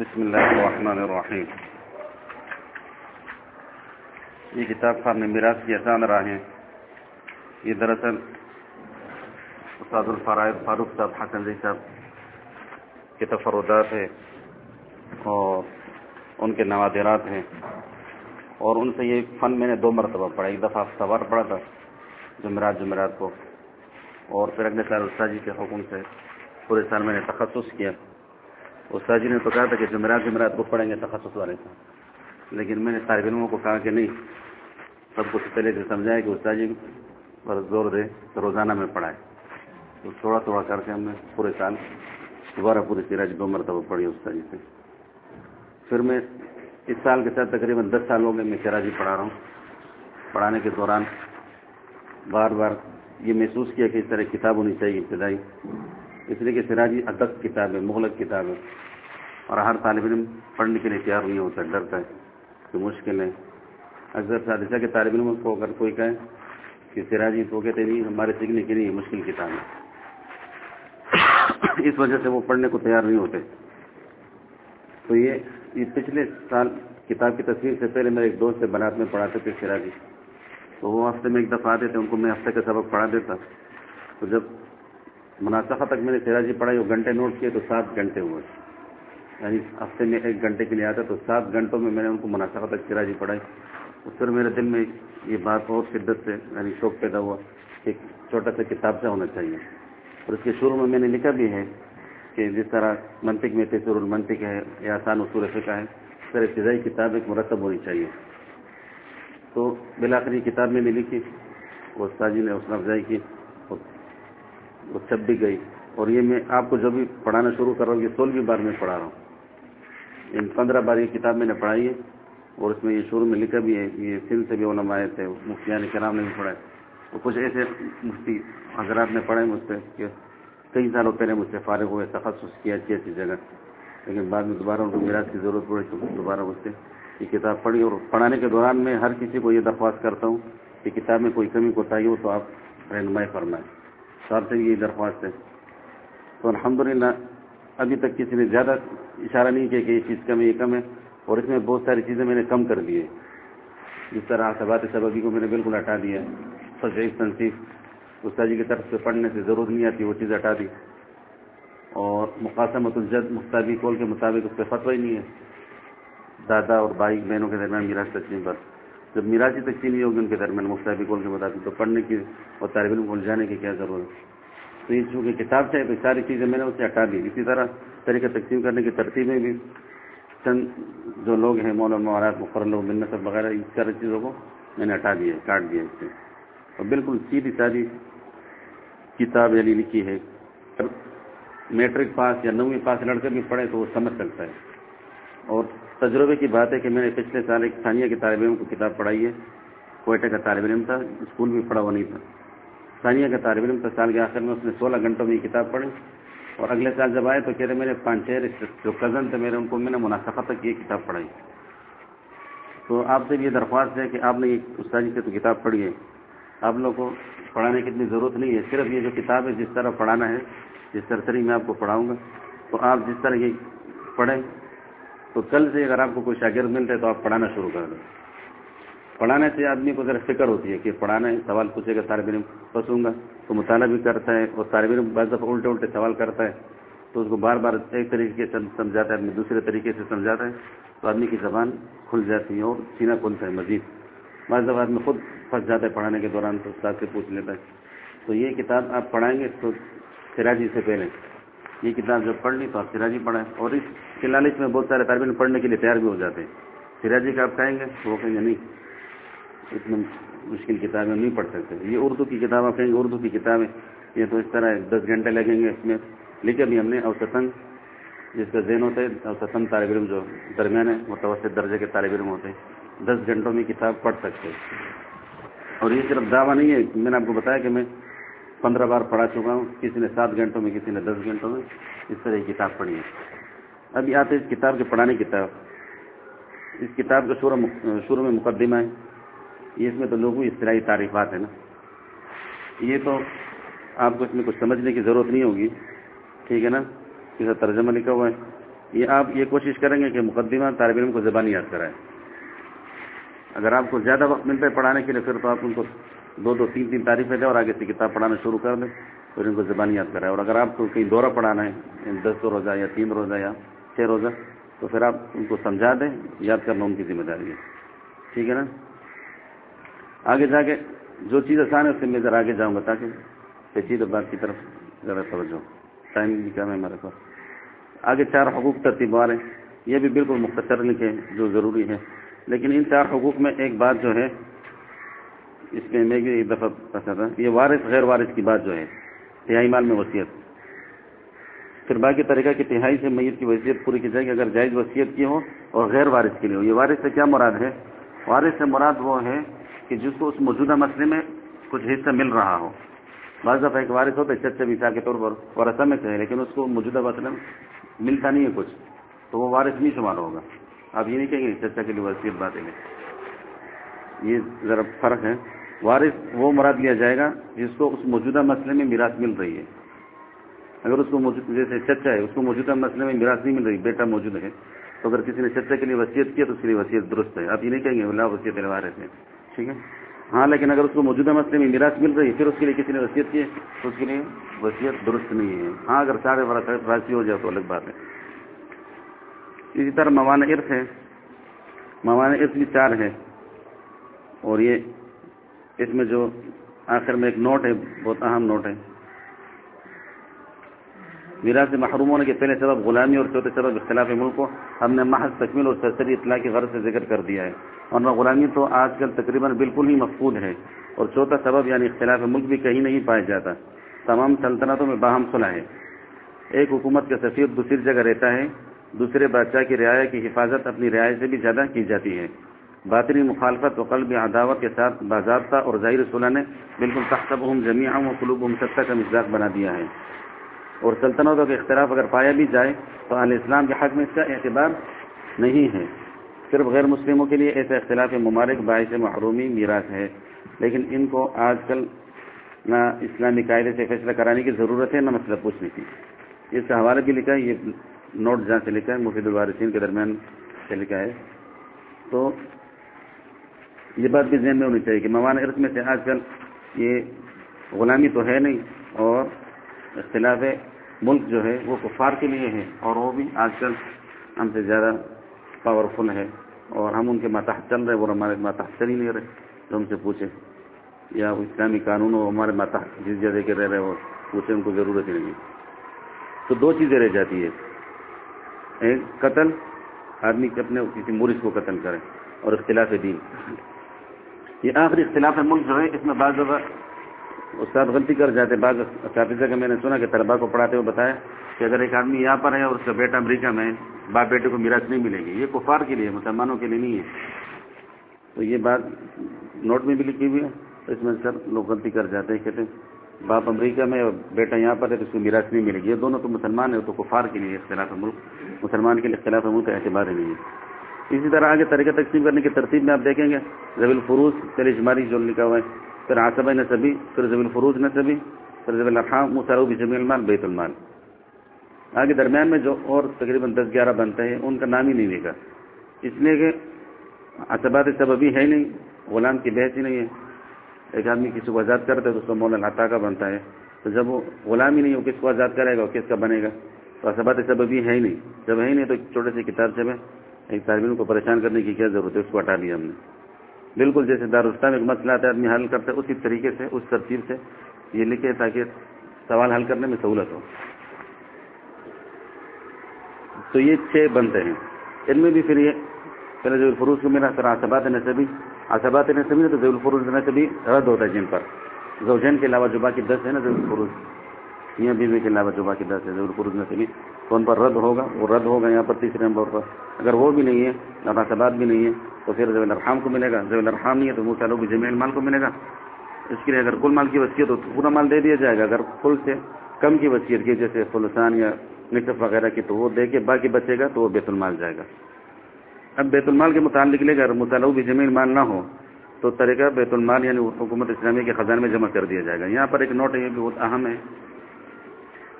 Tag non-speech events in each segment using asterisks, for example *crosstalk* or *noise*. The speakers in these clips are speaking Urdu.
بسم اللہ الرحمن الرحیم۔ یہ کتاب خان میراث کی آسان راہیں یہ دراصل استاد الفرائض فاروق صاحب، حسن جی صاحب کے تفردات ہے اور ان کے نوادرات ہیں۔ اور ان سے یہ فن میں نے دو مرتبہ پڑھا، ایک دفعہ سوار پڑھا تھا، جمعرات جمعرات کو۔ اور پھر اگلے سال استاد جی کے حکم سے پورے سال میں نے تخصص کیا۔ استاد جی نے تو کہا تھا کہ جمعرات جمعرات کو پڑھیں گے، تخصص والے کا لیکن میں نے طالب علموں کو کہا کہ نہیں، سب کچھ پہلے سے سمجھایا کہ استاد جی پر زور دے تو روزانہ میں پڑھائے تو تھوڑا تھوڑا کر کے ہم نے پورے سال دوبارہ پوری سیراج دو مرتبہ پڑھی استاد جی سے۔ پھر میں اس سال کے ساتھ تقریباً دس سالوں میں میں سراجی جی پڑھا رہا ہوں۔ پڑھانے کے دوران بار بار یہ محسوس کیا کہ اس طرح کتاب ہونی چاہیے ابتدائی۔ اس لیے کہ سراجی ادب کتاب ہے، مغلق کتاب ہے۔ اور ہر طالب علم پڑھنے کے لیے تیار نہیں ہوتا، ڈرتا ہے کہ مشکل ہے۔ اکثر سادشہ کے طالب علم کو اگر کوئی کہے کہ سراجی تو کہتے نہیں، ہمارے سیکھنے کے لیے مشکل کتاب ہے۔ اس وجہ سے وہ پڑھنے کو تیار نہیں ہوتے۔ تو یہ یہ پچھلے سال کتاب کی تصویر سے پہلے میرے ایک دوست سے بنات میں پڑھاتے تھے سراجی۔ تو وہ ہفتے میں ایک دفعہ آتے تھے، ان کو میں ہفتے کا سبق پڑھا دیتا۔ تو جب مناسبہ تک میں نے سراجی پڑھائی وہ گھنٹے نوٹ کیے تو سات گھنٹے ہوئے یعنی ہفتے میں ایک گھنٹے کے لیے آتا تو سات گھنٹوں میں میں نے ان کو مناسبہ تک سراجی پڑھائی۔ اس پر میرے دل میں یہ بات بہت شدت سے یعنی شوق پیدا ہوا کہ چھوٹا سا کتاب سے ہونا چاہیے۔ اور اس کے شروع میں میں نے لکھا بھی ہے کہ جس طرح منطق میں تیسر المنطق ہے یا آسان اصول فقہ ہے، اس طرح ابتدائی کتاب ایک مرتب ہونی چاہیے۔ تو بلاخر یہ کتاب میں نے لکھی، وہ استاجی نے حوصلہ افزائی کی۔ وہ چھپ بھی گئی اور یہ میں آپ کو جو بھی پڑھانا شروع کر رہا ہوں، یہ سولہویں بار میں پڑھا رہا ہوں۔ ان پندرہ بار یہ کتاب میں نے پڑھائی ہے اور اس میں یہ شروع میں لکھا بھی ہے، یہ سندھ سے بھی علماء آئے تھے، مفتیان کرام نے بھی پڑھا ہے۔ اور کچھ ایسے مفتی حضرات نے پڑھے مجھ سے کہ کئی سالوں پہلے مجھ سے فارغ ہوئے، تخصص کیا اچھی اچھی جگہ۔ لیکن بعد میں دوبارہ ان کو میراث کی ضرورت پڑی تو دوبارہ مجھ سے یہ کتاب پڑھی اور پڑھانے کے دوران میں ہر کسی کو یہ درخواست کرتا ہوں کہ کتاب میں کوئی کمی کوتاہی ہو تو آپ رہنمائی فرمائیں۔ صاحب سے یہ درخواست ہے۔ تو الحمدللہ، ابھی تک کسی نے زیادہ اشارہ نہیں کیا کہ یہ چیز کم ہے، یہ کم ہے، اور اس میں بہت ساری چیزیں میں نے کم کر دی ہے جس طرح سبات سبقی کو میں نے بالکل ہٹا دیا ہے تنصیف استاد جی کی طرف سے پڑھنے سے ضرورت نہیں آتی، وہ چیز ہٹا دی۔ اور مقاصمت الجد مختابی کول کے مطابق اس پہ فتوی نہیں ہے۔ دادا اور بھائی بہنوں کے درمیان میراث تقسیم پر۔ جب میراثی تقسیم نہیں ہوگی ان کے درمیان مختابی کول کے مطابق تو پڑھنے کی اور طالب علم کو جانے کی کیا ضرورت ہے؟ تو یہ چونکہ کتاب سے تو ساری چیزیں میں نے اسے ہٹا دی۔ اسی طرح طریقہ تقسیم کرنے کی ترتیب میں بھی چند جو لوگ ہیں، مولانا مہاراج، مقرر لوگ وغیرہ اس طرح چیزوں کو میں نے ہٹا دیا کاٹ دیا اس سے۔ اور بالکل سیدھی سادی کتاب یعنی لکھی ہے۔ میٹرک پاس یا نویں پاس لڑکے بھی پڑھے تو وہ سمجھ سکتا ہے۔ اور تجربے کی بات ہے کہ میں نے پچھلے سال ایک ثانیہ کے طالب علم کو کتاب پڑھائی ہے، کوئٹہ کا طالب علم تھا، اسکول بھی پڑھا ہوا نہیں تھا۔ ثانیہ کا طالب علم تھا، سال کے آخر میں اس نے سولہ گھنٹوں میں یہ کتاب پڑھی۔ اور اگلے سال جب آئے تو کہہ رہے، میرے پانچ چھ جو کزن تھے میرے، ان کو میں نے مناسبہ تک یہ کتاب پڑھائی۔ تو آپ سے بھی یہ درخواست ہے کہ آپ نے یہ استادی سے تو کتاب پڑھی ہے۔ آپ لوگ کو پڑھانے کی اتنی ضرورت نہیں ہے، صرف یہ جو کتاب ہے، جس طرح پڑھانا ہے، جس سرسری میں آپ کو پڑھاؤں گا۔ تو آپ جس طرح یہ پڑھیں تو کل سے اگر آپ کو کوئی شاگرد ملتے ہے تو آپ پڑھانا شروع کر دیں۔ پڑھانے سے آدمی کو ذرا فکر ہوتی ہے کہ پڑھانا ہے سوال پوچھے گا طالب علم پسوں گا۔ تو مطالعہ بھی کرتا ہے اور طالب علم بعض دفعہ الٹے الٹے سوال کرتا ہے۔ تو اس کو بار بار ایک طریقے سے سمجھاتا ہے آدمی دوسرے طریقے سے سمجھاتا ہے۔ تو آدمی کی زبان کھل جاتی ہے اور سینہ کھلتا ہے، مزید۔ بعض دفعہ آدمی خود پھنس جاتا ہے پڑھانے کے دوران، تو استاد سے پوچھ لیتا ہے۔ تو یہ کتاب آپ پڑھائیں گے تو سراجی سے پہلے۔ یہ کتاب جب پڑھ لی تو آپ سراجی پڑھائیں اور اس کے لالچ میں بہت سارے طالب علم پڑھنے کے لیے تیار بھی ہو جاتے ہیں۔ سراجی کا آپ کہیں گے تو وہ کہیں گے نہیں، اتنا مشکل کتابیں نہیں پڑھ سکتے۔ یہ اردو کی کتاب آپ کہیں گے، اردو کی کتابیں۔ یہ تو اس طرح دس گھنٹے لگیں گے اس میں۔ لکھے بھی ہم نے اوسطن، جس کا ذہن ہوتا ہے، اوسطن طالب علم جو درمیان ہے متوسط درجے کے طالب علم ہوتے ہیں۔ دس گھنٹوں میں کتاب پڑھ سکتے اور یہ صرف دعویٰ نہیں ہے، میں نے آپ کو بتایا کہ میں پندرہ بار پڑھا چکا ہوں، کسی نے سات گھنٹوں میں، کسی نے دس گھنٹوں میں، اس طرح کی کتاب پڑھی ہے۔ ابھی آتے اس کتاب کے پڑھانے کی طرف، اس کتاب کا شروع شروع میں مقدمہ ہے۔ یہ اس میں تو لوگوں اصطلاحی تعریفات ہے نا۔ یہ تو آپ کو اس میں کچھ سمجھنے کی ضرورت نہیں ہوگی۔ ٹھیک ہے نا؟ کسی ترجمہ لکھا ہوا ہے۔ یہ آپ یہ کوشش کریں گے کہ مقدمہ طالب علم کو زبانی یاد کرائے اگر آپ کو زیادہ وقت ملتا ہے پڑھانے کے لیے، پھر تو آپ ان کو دو دو تین تین تعریفیں دیں اور آگے سے کتاب پڑھانا شروع کر دیں، پھر ان کو زبانی یاد کرائے اور اگر آپ کو کہیں دورہ پڑھانا ہے دس روزہ یا تین روزہ یا چھ روزہ، تو پھر آپ ان کو سمجھا دیں، یاد کرنا ان کی ذمہ داری ہے۔ ٹھیک ہے نا؟ آگے جا کے جو چیز آسان ہے، اس سے میں ذرا آگے جاؤں گا تاکہ پیچیدہ بات کی طرف ذرا توجہ ٹائم بھی کم ہے ہمارے پاس۔ آگے چار حقوق ترتیب والے یہ بھی بالکل مختصر لکھے جو ضروری ہے لیکن ان چار حقوق میں ایک بات جو ہے اس میں میں بھی ایک دفعہ پسند تھا یہ وارث غیر وارث کی بات جو ہے، تہائی مال میں وصیت۔ پھر باقی طریقہ کی تہائی سے میت کی وصیت پوری کی جائے گی اگر جائز وصیت کی ہو اور غیر وارث کے لیے ہو۔ یہ وارث سے کیا مراد ہے؟ وارث سے مراد وہ ہے کہ جس کو اس موجودہ مسئلے میں کچھ حصہ مل رہا ہو۔ بعض دفعہ ایک وارث ہوتا ہے، چچا مثال کے طور پر ورثہ میں سے لیکن اس کو موجودہ مسئلے میں ملتا نہیں ہے کچھ، تو وہ وارث نہیں شمار ہوگا۔ آپ یہ نہیں کہیں گے چچا کے لیے وصیت باتیں یہ ذرا فرق ہے۔ وارث وہ مراد لیا جائے گا جس کو اس موجودہ مسئلے میں میراث مل رہی ہے۔ اگر اس کو جیسے چچا ہے، اس کو موجودہ مسئلے میں میراث نہیں مل رہی، بیٹا موجود ہے۔ تو اگر کسی نے چچا کے لیے وصیت کیا تو اس کے لیے وصیت درست ہے۔ آپ یہ نہیں کہیں گے، اللہ وصیت وارث ہے ٹھیک ہے؟ ہاں لیکن اگر اس کو موجودہ مسئلے میں میراث مل رہی ہے، پھر اس کے لیے کسی نے وصیت کی ہے؟ تو اس کے لیے وصیت درست نہیں ہے۔ ہاں اگر سارے راضی ہو جائے تو الگ بات ہے۔ اسی طرح موان عرف ہے۔ موان عرف بھی چار ہے اور یہ اس میں جو آخر میں ایک نوٹ ہے، بہت اہم نوٹ ہے۔ میراث سے محروم ہونے کے پہلے سبب غلامی اور چوتھے سبب اختلاف ملک کو ہم نے محض تکمیل اور سرسری اطلاع کی غرض سے ذکر کر دیا ہے۔ اور غلامی تو آج کل تقریباً بالکل ہی مفقود ہے۔ اور چوتھا سبب یعنی اختلاف ملک بھی کہیں نہیں پایا جاتا۔ تمام سلطنتوں میں باہم صلح ہے۔ ایک حکومت کا سفیر دوسری جگہ رہتا ہے، دوسرے بادشاہ کی رعایا کی حفاظت اپنی رعایت سے بھی زیادہ کی جاتی ہے۔ باطنی مخالفت و قلب عداوت کے ساتھ باضابطہ اور ظاہر صلح نے بالکل تختب ہم جمیع و قلوب ہم سطح کا مزاج بنا دیا ہے۔ اور سلطنتوں کا اختلاف اگر پایا بھی جائے تو علیہ اسلام کے حق میں اس کا اعتبار نہیں ہے۔ صرف غیر مسلموں کے لیے ایسا اختلاف ممالک باعث محرومی میراث ہے، لیکن ان کو آج کل نہ اسلامی قاعدے سے فیصلہ کرانے کی ضرورت ہے، نہ مسئلہ پوچھنے کی۔ اس کا حوالہ بھی لکھا ہے، یہ نوٹ جہاں سے لکھا ہے، مفید الوارثین کے درمیان سے لکھا ہے۔ تو یہ بات بھی ذہن میں ہونی چاہیے کہ موان عرص میں سے آج کل یہ غلامی تو ہے نہیں اور اختلاف ملک جو ہے وہ کفار کے لیے ہے اور وہ بھی آج کل ہم سے زیادہ پاورفل ہے اور ہم ان کے ماتحت چل رہے وہ ہمارے ماتحت چل ہی نہیں رہے تو ہم سے پوچھیں یا اسلامی قانون ہو ہمارے ماتحت جس جگہ کے رہ رہے وہ پوچھیں ان کو ضرورت ہی نہیں۔ تو دو چیزیں رہ جاتی ہے ایک، قتل۔ آدمی اپنے کسی مورس کو قتل کرے اور اختلاف دین۔ یہ آخری اختلاف ملک جو ہے، اس میں بعض دفعہ استاد غلطی کر جاتے، بعض اساتذہ کا میں نے سنا کہ طلبا کو پڑھاتے ہوئے بتایا کہ اگر ایک آدمی یہاں پر ہے اور اس کا بیٹا امریکہ میں باپ بیٹے کو میراث نہیں ملے گی۔ یہ کفار کے لیے، مسلمانوں کے لیے نہیں ہے۔ تو یہ بات نوٹ میں بھی لکھی ہوئی ہے۔ تو اس میں سر لوگ غلطی کر جاتے ہیں، کہتے ہیں، باپ امریکہ میں اور بیٹا یہاں پر ہے، تو اس کو میراث نہیں ملے گی۔ یہ دونوں تو مسلمان ہیں تو کفار کے لیے اختلاف ملک، مسلمان کے لیے اختلاف ملک کا اعتبار نہیں ہے۔ اسی طرح آگے طریقہ تقسیم کرنے کی ترتیب میں آپ دیکھیں گے زبی الفروز چلی شماری جو لکھا ہوا ہے، پھر آصب نصبی پھر زبی الفروز نصبی پھر زبی الرحام مسارو جمی المال، بیت المال۔ آگے درمیان میں جو اور تقریباً دس گیارہ بنتے ہیں، ان کا نام ہی نہیں لکھا۔ اس لیے کہ اسبات سببی ہے نہیں، غلام کی بحث ہی نہیں ہے۔ ایک آدمی کسی کو آزاد کرتا ہے تو اس کا مولانا عطا کا بنتا ہے۔ تو جب وہ غلام ہی نہیں وہ کس کو آزاد کرے گا، وہ کس کا بنے گا؟ تو اسبات سببی ہے ہی نہیں۔ جب ہے ہی نہیں تو چھوٹے سی کتاب سے میں طالب علم کو پریشان کرنے کی کیا ضرورت ہے؟ اس کو ہٹا دیا ہم نے۔ بالکل جیسے دارستان میں ایک مسئلہ آتا ہے، آدمی حل کرتا ہے، اسی طریقے سے، اس ترتیب سے یہ لکھے تاکہ سوال حل کرنے میں سہولت ہو۔ تو یہ چھ بنتے ہیں۔ ان میں بھی پھر یہ پہلے ضبی الفروز کو ملا، پھر آصبات نصبی آصبات نصبی تو ضبی الفروز نصبی رد ہوتا ہے جن پر۔ زوجین کے علاوہ جو باقی دس ہے نا ضبی الفروز میاں بیوی کے علاوہ جو باقی دس ہے ضبی الفروز نصبی تو ان پر رد ہوگا، وہ رد ہوگا یہاں پر تیسرے نمبر پر۔ اگر وہ بھی نہیں ہے اور بھی نہیں ہے، تو پھر ضبی الرحام کو ملے گا۔ ضبی الرحام نہیں ہے تو منہ بھی جمیل مال کو ملے گا۔ اس کے لیے اگر کل مال کی وصیت ہو تو پورا مال دے دیا جائے گا۔ اگر کل سے کم کی وصیت کی، جیسے فلسان یا نصف وغیرہ کی، تو وہ دے کے باقی بچے گا تو وہ بیت المال جائے گا۔ اب بیت المال کے متعلق لے اگر مطالعہ بھی زمین مال نہ ہو، تو طریقہ بیت المال یعنی حکومت اسلامی کے خزانے میں جمع کر دیا جائے گا۔ یہاں پر ایک نوٹ ہے، یہ بہت اہم ہے۔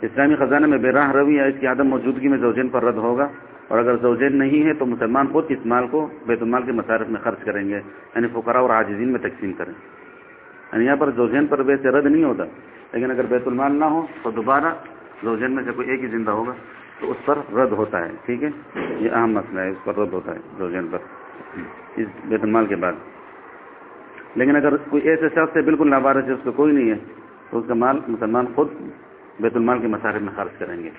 اسلامی خزانہ میں بے راہ روی یا اس کی عدم موجودگی میں زوجین پر رد ہوگا۔ اور اگر زوجین نہیں ہے تو مسلمان خود اس مال کو بیت المال کے مصارف میں خرچ کریں گے یعنی فقراء اور عاجزین میں تقسیم کریں۔ یعنی یہاں پر زوجین پر ویسے رد نہیں ہوتا، لیکن اگر بیت المال نہ ہو تو دوبارہ زوجین میں سے کوئی ایک ہی زندہ ہوگا، تو اس پر رد ہوتا ہے۔ ٹھیک ہے؟ یہ اہم مسئلہ ہے، اس پر رد ہوتا ہے زوجین پر۔ اس بیت المال کے بعد۔ لیکن اگر کوئی ایسے شخص ہے بالکل نابارش ہے، اس کو کوئی نہیں ہے، تو اس کا مال مسلمان خود بیت المال کے مصارف میں خرچ کریں گے۔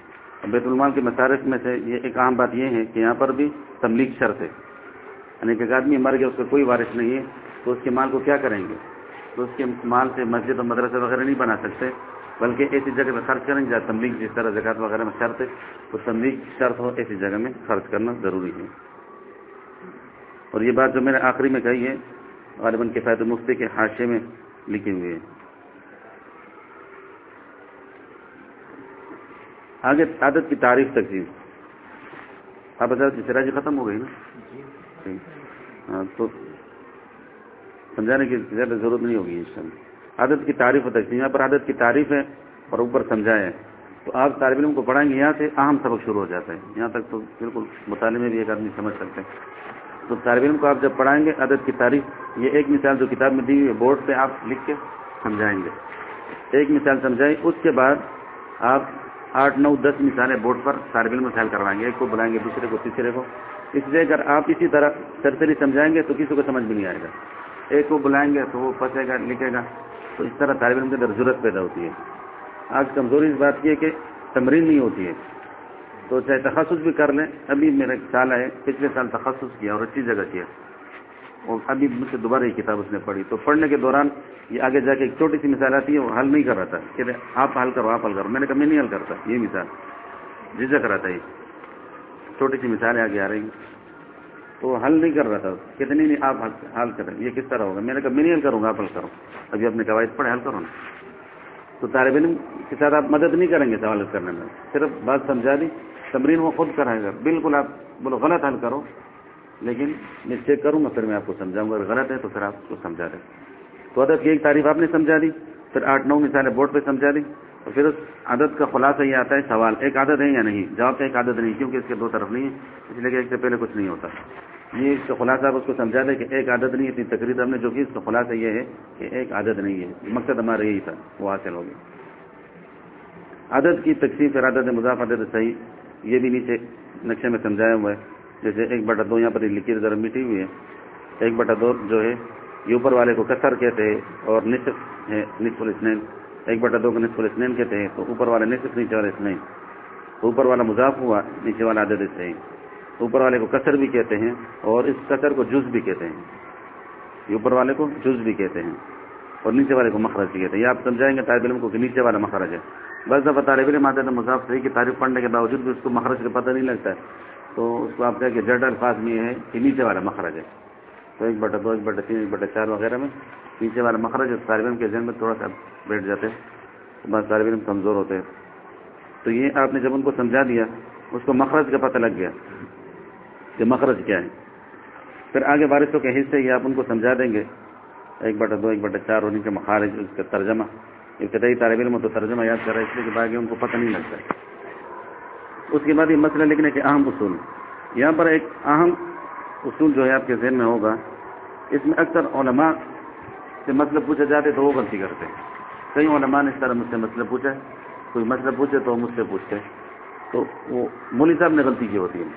اور بیت المال کے مصارف میں سے یہ ایک اہم بات یہ ہے کہ یہاں پر بھی تملیغ شرط ہے۔ یعنی کہ ایک آدمی مر گیا، اس کا کوئی وارث نہیں ہے، تو اس کے مال کو کیا کریں گے؟ تو اس کے مال سے مسجد اور مدرسے وغیرہ نہیں بنا سکتے، بلکہ ایسی جگہ میں خرچ کریں گے جہاں تملیغ جس طرح زکات وغیرہ میں شرط ہے، تو تملیغ شرط ہو ایسی جگہ میں خرچ کرنا ضروری ہے۔ اور یہ بات جو میں نے آخری میں کہی ہے، غالباً کفایت مفتی کے حاشے میں لکھی ہوئی ہے۔ آگے عادت کی تعریف تقسیم آپ بتا سراجی ختم ہو گئی نا؟ ہاں تو سمجھانے کی زیادہ ضرورت نہیں ہوگی اس میں عادت کی تعریف و تقسیم یہاں پر عادت کی تعریف ہے اور اوپر سمجھائے تو آپ طالب علم کو پڑھائیں گے یہاں سے اہم سبق شروع ہو جاتا ہے۔ یہاں تک تو بالکل مطالعے میں بھی ایک آدمی سمجھ سکتے ہیں تو طالب علم کو آپ جب پڑھائیں گے عادت کی تعریف یہ ایک مثال جو کتاب میں دی ہوئی ہے بورڈ پہ آپ لکھ کے سمجھائیں گے۔ ایک مثال سمجھائیں اس کے بعد آپ آٹھ نو دس مثالیں بورڈ پر طالب علم میں خیال کروائیں گے، ایک کو بلائیں گے، دوسرے کو تیسرے کو۔ اس لیے اگر آپ اسی طرح سرسری سمجھائیں گے تو کسی کو سمجھ بھی نہیں آئے گا۔ ایک کو بلائیں گے تو وہ پھنسے گا، لکھے گا۔ تو اس طرح طالب علم کے اندر ضرورت پیدا ہوتی ہے۔ آج کمزوری اس بات کی ہے کہ تمرین نہیں ہوتی ہے۔ تو چاہے تخصص بھی کر لیں۔ ابھی میرا ایک سال ہے پچھلے سال تخصص کیا اور اچھی جگہ کیا۔ اور ابھی مجھ سے دوبارہ یہ کتاب اس نے پڑھی۔ تو پڑھنے کے دوران یہ آگے جا کے ایک چھوٹی سی مثال آتی ہے، وہ حل نہیں کر رہا تھا کہ آپ حل کرو، آپ حل کرو۔ میں نے کہا میں نہیں حل کرتا، یہ مثال۔ جھجک رہا تھا یہ چھوٹی سی مثالیں آگے آ رہی ہیں۔ تو حل نہیں کر رہا تھا۔ کتنی نہیں آپ حل کریں۔ یہ کس طرح ہوگا؟ میں نے کہا میں نہیں حل کروں گا، آپ حل کرو۔ ابھی اپنے قواعد پڑھے حل کرو نا۔ تو طالب علم کے ساتھ آپ مدد نہیں کریں گے سوال کرنے میں۔ صرف بات سمجھا دی، تمرین وہ خود کرائے گا۔ بالکل آپ بولو، غلط حل کرو۔ لیکن میں چیک کروں گا، پھر میں آپ کو سمجھاؤں گا۔ اگر غلط ہے تو پھر آپ کو سمجھا دیں۔ تو عدد کی ایک تعریف آپ نے سمجھا دی، پھر آٹھ نو مثالیں بورڈ پہ سمجھا دی اور پھر اس عدد کا خلاصہ یہ آتا ہے، سوال ایک عادت ہے یا نہیں؟ جواب کا ایک عادت نہیں، کیونکہ اس کے دو طرف نہیں ہے، اس لیے کہ ایک سے پہلے کچھ نہیں ہوتا۔ یہ اس کا خلاصہ آپ اس کو سمجھا دیں کہ ایک عادت نہیں، اتنی تقریب ہم نے جو کی، اس کا خلاصہ یہ ہے کہ ایک عادت نہیں ہے۔ مقصد ہمارا یہی تھا، وہ حاصل ہوگی عدد کی تقسیم پھر عدد مضاف، عدد صحیح، یہ بھی نیچے نقشے میں سمجھایا ہوا ہے۔ جیسے ایک بٹا دو یہاں پر لکیر ذرا مٹی ہوئی ہے۔ ایک بٹا دو جو ہے، یہ اوپر والے کو کثر کہتے ہیں اور نصف ہے، نصف الاسنین۔ ایک بٹا دو کو نصف الاسنین کہتے ہیں، تو اوپر والے نصف، نیچے والے اسنین۔ اوپر والا مضاف ہوا، نیچے والا عدد صحیح اوپر والے کو کثر بھی کہتے ہیں اور اس کثر کو جز بھی کہتے ہیں۔ یہ اوپر والے کو جز بھی کہتے ہیں اور نیچے والے کو مخرج بھی کہتے ہیں۔ یہ آپ سمجھائیں گے طالب علم کو کہ نیچے والا مخرج ہے۔ بس دفعہ طالب علم آتے ہیں مضاف صحیح کی تعریف پڑھنے کے باوجود بھی اس کو مخرج کا پتہ نہیں لگتا ہے۔ تو اس کو آپ کہہ کہ جڈ الفاظ میں یہ ہے کہ نیچے والا مخرج ہے۔ تو ایک بٹا دو ایک بٹا تین ایک بٹا چار وغیرہ میں نیچے والا مخرج ہے۔ طالب علم کے ذہن میں تھوڑا سا بیٹھ جاتے ہیں۔ بس طالب علم کمزور ہوتے ہیں۔ تو یہ آپ نے جب ان کو سمجھا دیا، اس کو مخرج کا پتہ لگ گیا کہ مخرج کیا ہے۔ پھر آگے بارشوں کے حصے یہ آپ ان کو سمجھا دیں گے۔ ایک بٹا دو ایک بٹا چار اور ان کے مخارج، اس کا ترجمہ۔ ابتدائی طالب علم تو ترجمہ یاد کر رہا ہے اس لیے کہ باقی ان کو پتہ نہیں لگتا۔ ہے اس کے بعد یہ مسئلہ لکھنے کے اہم اصول یہاں پر ایک اہم اصول جو ہے آپ کے ذہن میں ہوگا، اس میں اکثر علماء سے مسئلہ پوچھے جاتے تو وہ غلطی کرتے ہیں۔ کئی علماء نے اس طرح مجھ سے مسئلہ پوچھا کوئی مسئلہ پوچھے تو مجھ سے پوچھتے تو وہ مولی صاحب نے غلطی کی ہوتی ہے۔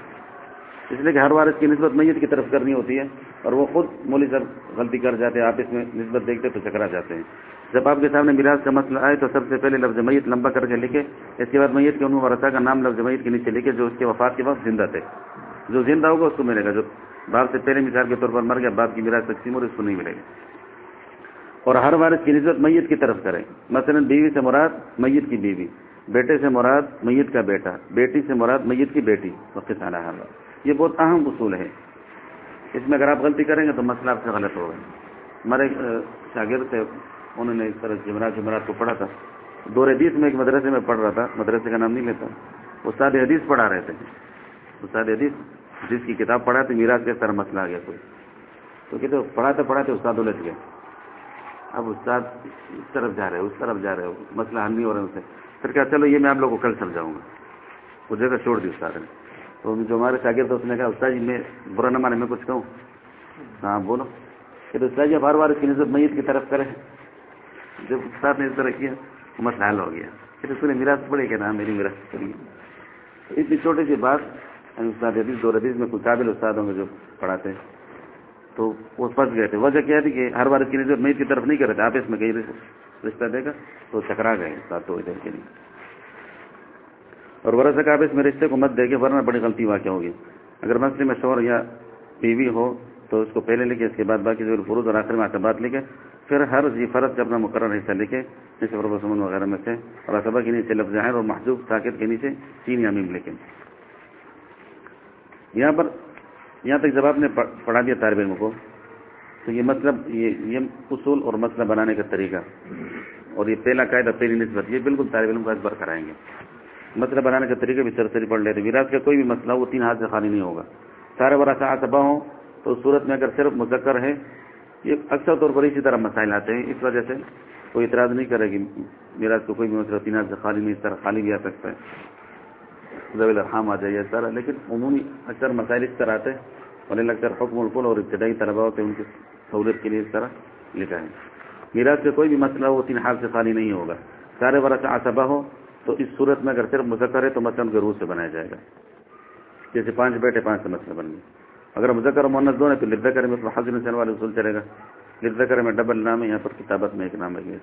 اس لیے کہ ہر وارث کی نسبت میت کی طرف کرنی ہوتی ہے اور وہ خود مولی صاحب غلطی کر جاتے ہیں، آپ اس میں نسبت دیکھتے تو چکرا جاتے ہیں۔ جب آپ کے سامنے میراث کا مسئلہ آئے تو سب سے پہلے لفظ میت لمبا کر کے لکھے اس کے بعد میت کے انہوں ورثہ کا نام لفظ میت کے نیچے لکھے جو اس کے وفات کے وقت زندہ تھے۔ جو زندہ ہوگا اس کو ملے گا۔ جو باپ سے پہلے مثال کے طور پر مر گیا، باپ کی میراث تقسیم اور اس کو نہیں ملے گا۔ اور ہر وارث کی نسبت میت کی طرف کرے مثلا بیوی سے مراد میت کی بیوی، بیٹے سے مراد میت کا بیٹا، بیٹی سے مراد میت کی بیٹی۔ وقت سالہ یہ بہت اہم اصول ہے اس میں اگر آپ غلطی کریں گے تو مسئلہ آپ سے غلط ہوگا۔ ہمارے شاگرد تھے انہوں نے اس طرح جمعرات جمعرات کو پڑھا تھا۔ دور حدیث میں ایک مدرسے میں پڑھ رہا تھا، مدرسے کا نام نہیں لیتا۔ استاد حدیث پڑھا رہے تھے۔ استاد حدیث، جس کی کتاب پڑھا تھی میراث کے طرح مسئلہ آ گیا کوئی۔ تو کہتے پڑھاتے پڑھاتے استاد الجھ گئے۔ اب استاد اس طرف جا رہے، اس طرف جا رہے، مسئلہ حل نہیں ہو رہا ہے اسے پھر کہا، چلو یہ میں آپ لوگوں کو کل سمجھاؤں گا۔ وہ جگہ چھوڑ دی استاد نے۔ تو جو ہمارے شاگرد اس نے کہا، استاد جی میں برا نہ مانے، میں کچھ کہوں۔ ہاں بولو۔ کہ استاد جی بار بار اس کی نسبت میت کی طرف کرے جب استاد نے اس طرح کیا مسئلہ حل ہو گیا۔ پھر اس نے میراث پڑے کہ نا میری میراث پڑی اتنی چھوٹی سی بات یعنی استاد حدیث دو حدیث میں کوئی قابل استاد ہوں گے جو پڑھاتے ہیں، تو وہ پھنس گئے تھے۔ وجہ کیا تھی کہ ہر بار اس کی نسبت میت کی طرف نہیں کر رہے تھے۔ آپ اس میں کہیں رشتہ دے گا تو چکرا گئے استاد تو ادھر کے لیے۔ اور ورثہ کا آپ اس میں رشتے کو مت دے کے ورنہ بڑی غلطی واقع ہوگی۔ اگر مسئلے میں شور یا بیوی ہو تو اس کو پہلے لکھے اس کے بعد باقی جو فروز اور آخر میں اعتبار لکھے پھر ہر جی فرض کا اپنا مقرر حصہ لکھے جیسے فربسمن وغیرہ میں سے اور اصبا کے نیچے لفظ ظاہر اور محجوب ساکت کے نیچے تین یامیم لکھیں یہاں پر، یہاں تک جب آپ نے پڑھا دیا طالب علم کو، تو یہ مطلب یہ اصول اور مسئلہ بنانے کا طریقہ۔ اور یہ پہلا قاعدہ، پہلی نسبت، یہ بالکل طالب علم کا اکبر کرائیں گے۔ مسئلہ بنانے کا طریقہ بھی سرسری پڑھ لیتے وراث کا کوئی بھی مسئلہ، وہ تین ہاتھ سے خالی نہیں ہوگا۔ سارے برا آتبا ہوں تو صورت میں اگر صرف مذکر ہے یہ اکثر طور پر اسی طرح مسائل آتے ہیں، اس وجہ سے کوئی اعتراض نہیں کرے گی میراث کو کوئی بھی مسئلہ تین ہاتھ سے خالی نہیں، اس طرح خالی بھی آ سکتا ہے۔ زویل الرحام آ جائے اس طرح، لیکن عمومی اکثر مسائل اس طرح آتے ہیں۔ اور اکثر حکم القل اور ابتدائی طلبا ہوتے ہیں، ان کی سہولت کے لیے اس طرح لکھا ہے۔ میراث سے کوئی بھی مسئلہ وہ تین ہاتھ سے خالی نہیں ہوگا۔ سارے برا سے ہو، تو اس صورت میں اگر صرف مذکر ہے، تو مسئلہ ان کے روح سے بنایا جائے گا۔ جیسے پانچ بیٹے پانچ سے مسئلہ بن گئے۔ اگر مذکر و مونت دو ہے تو لدکر میں حضر نسل والے اصول چلے گا لدکر میں ڈبل نام ہے، یہاں پر کتابت میں ایک نام ہے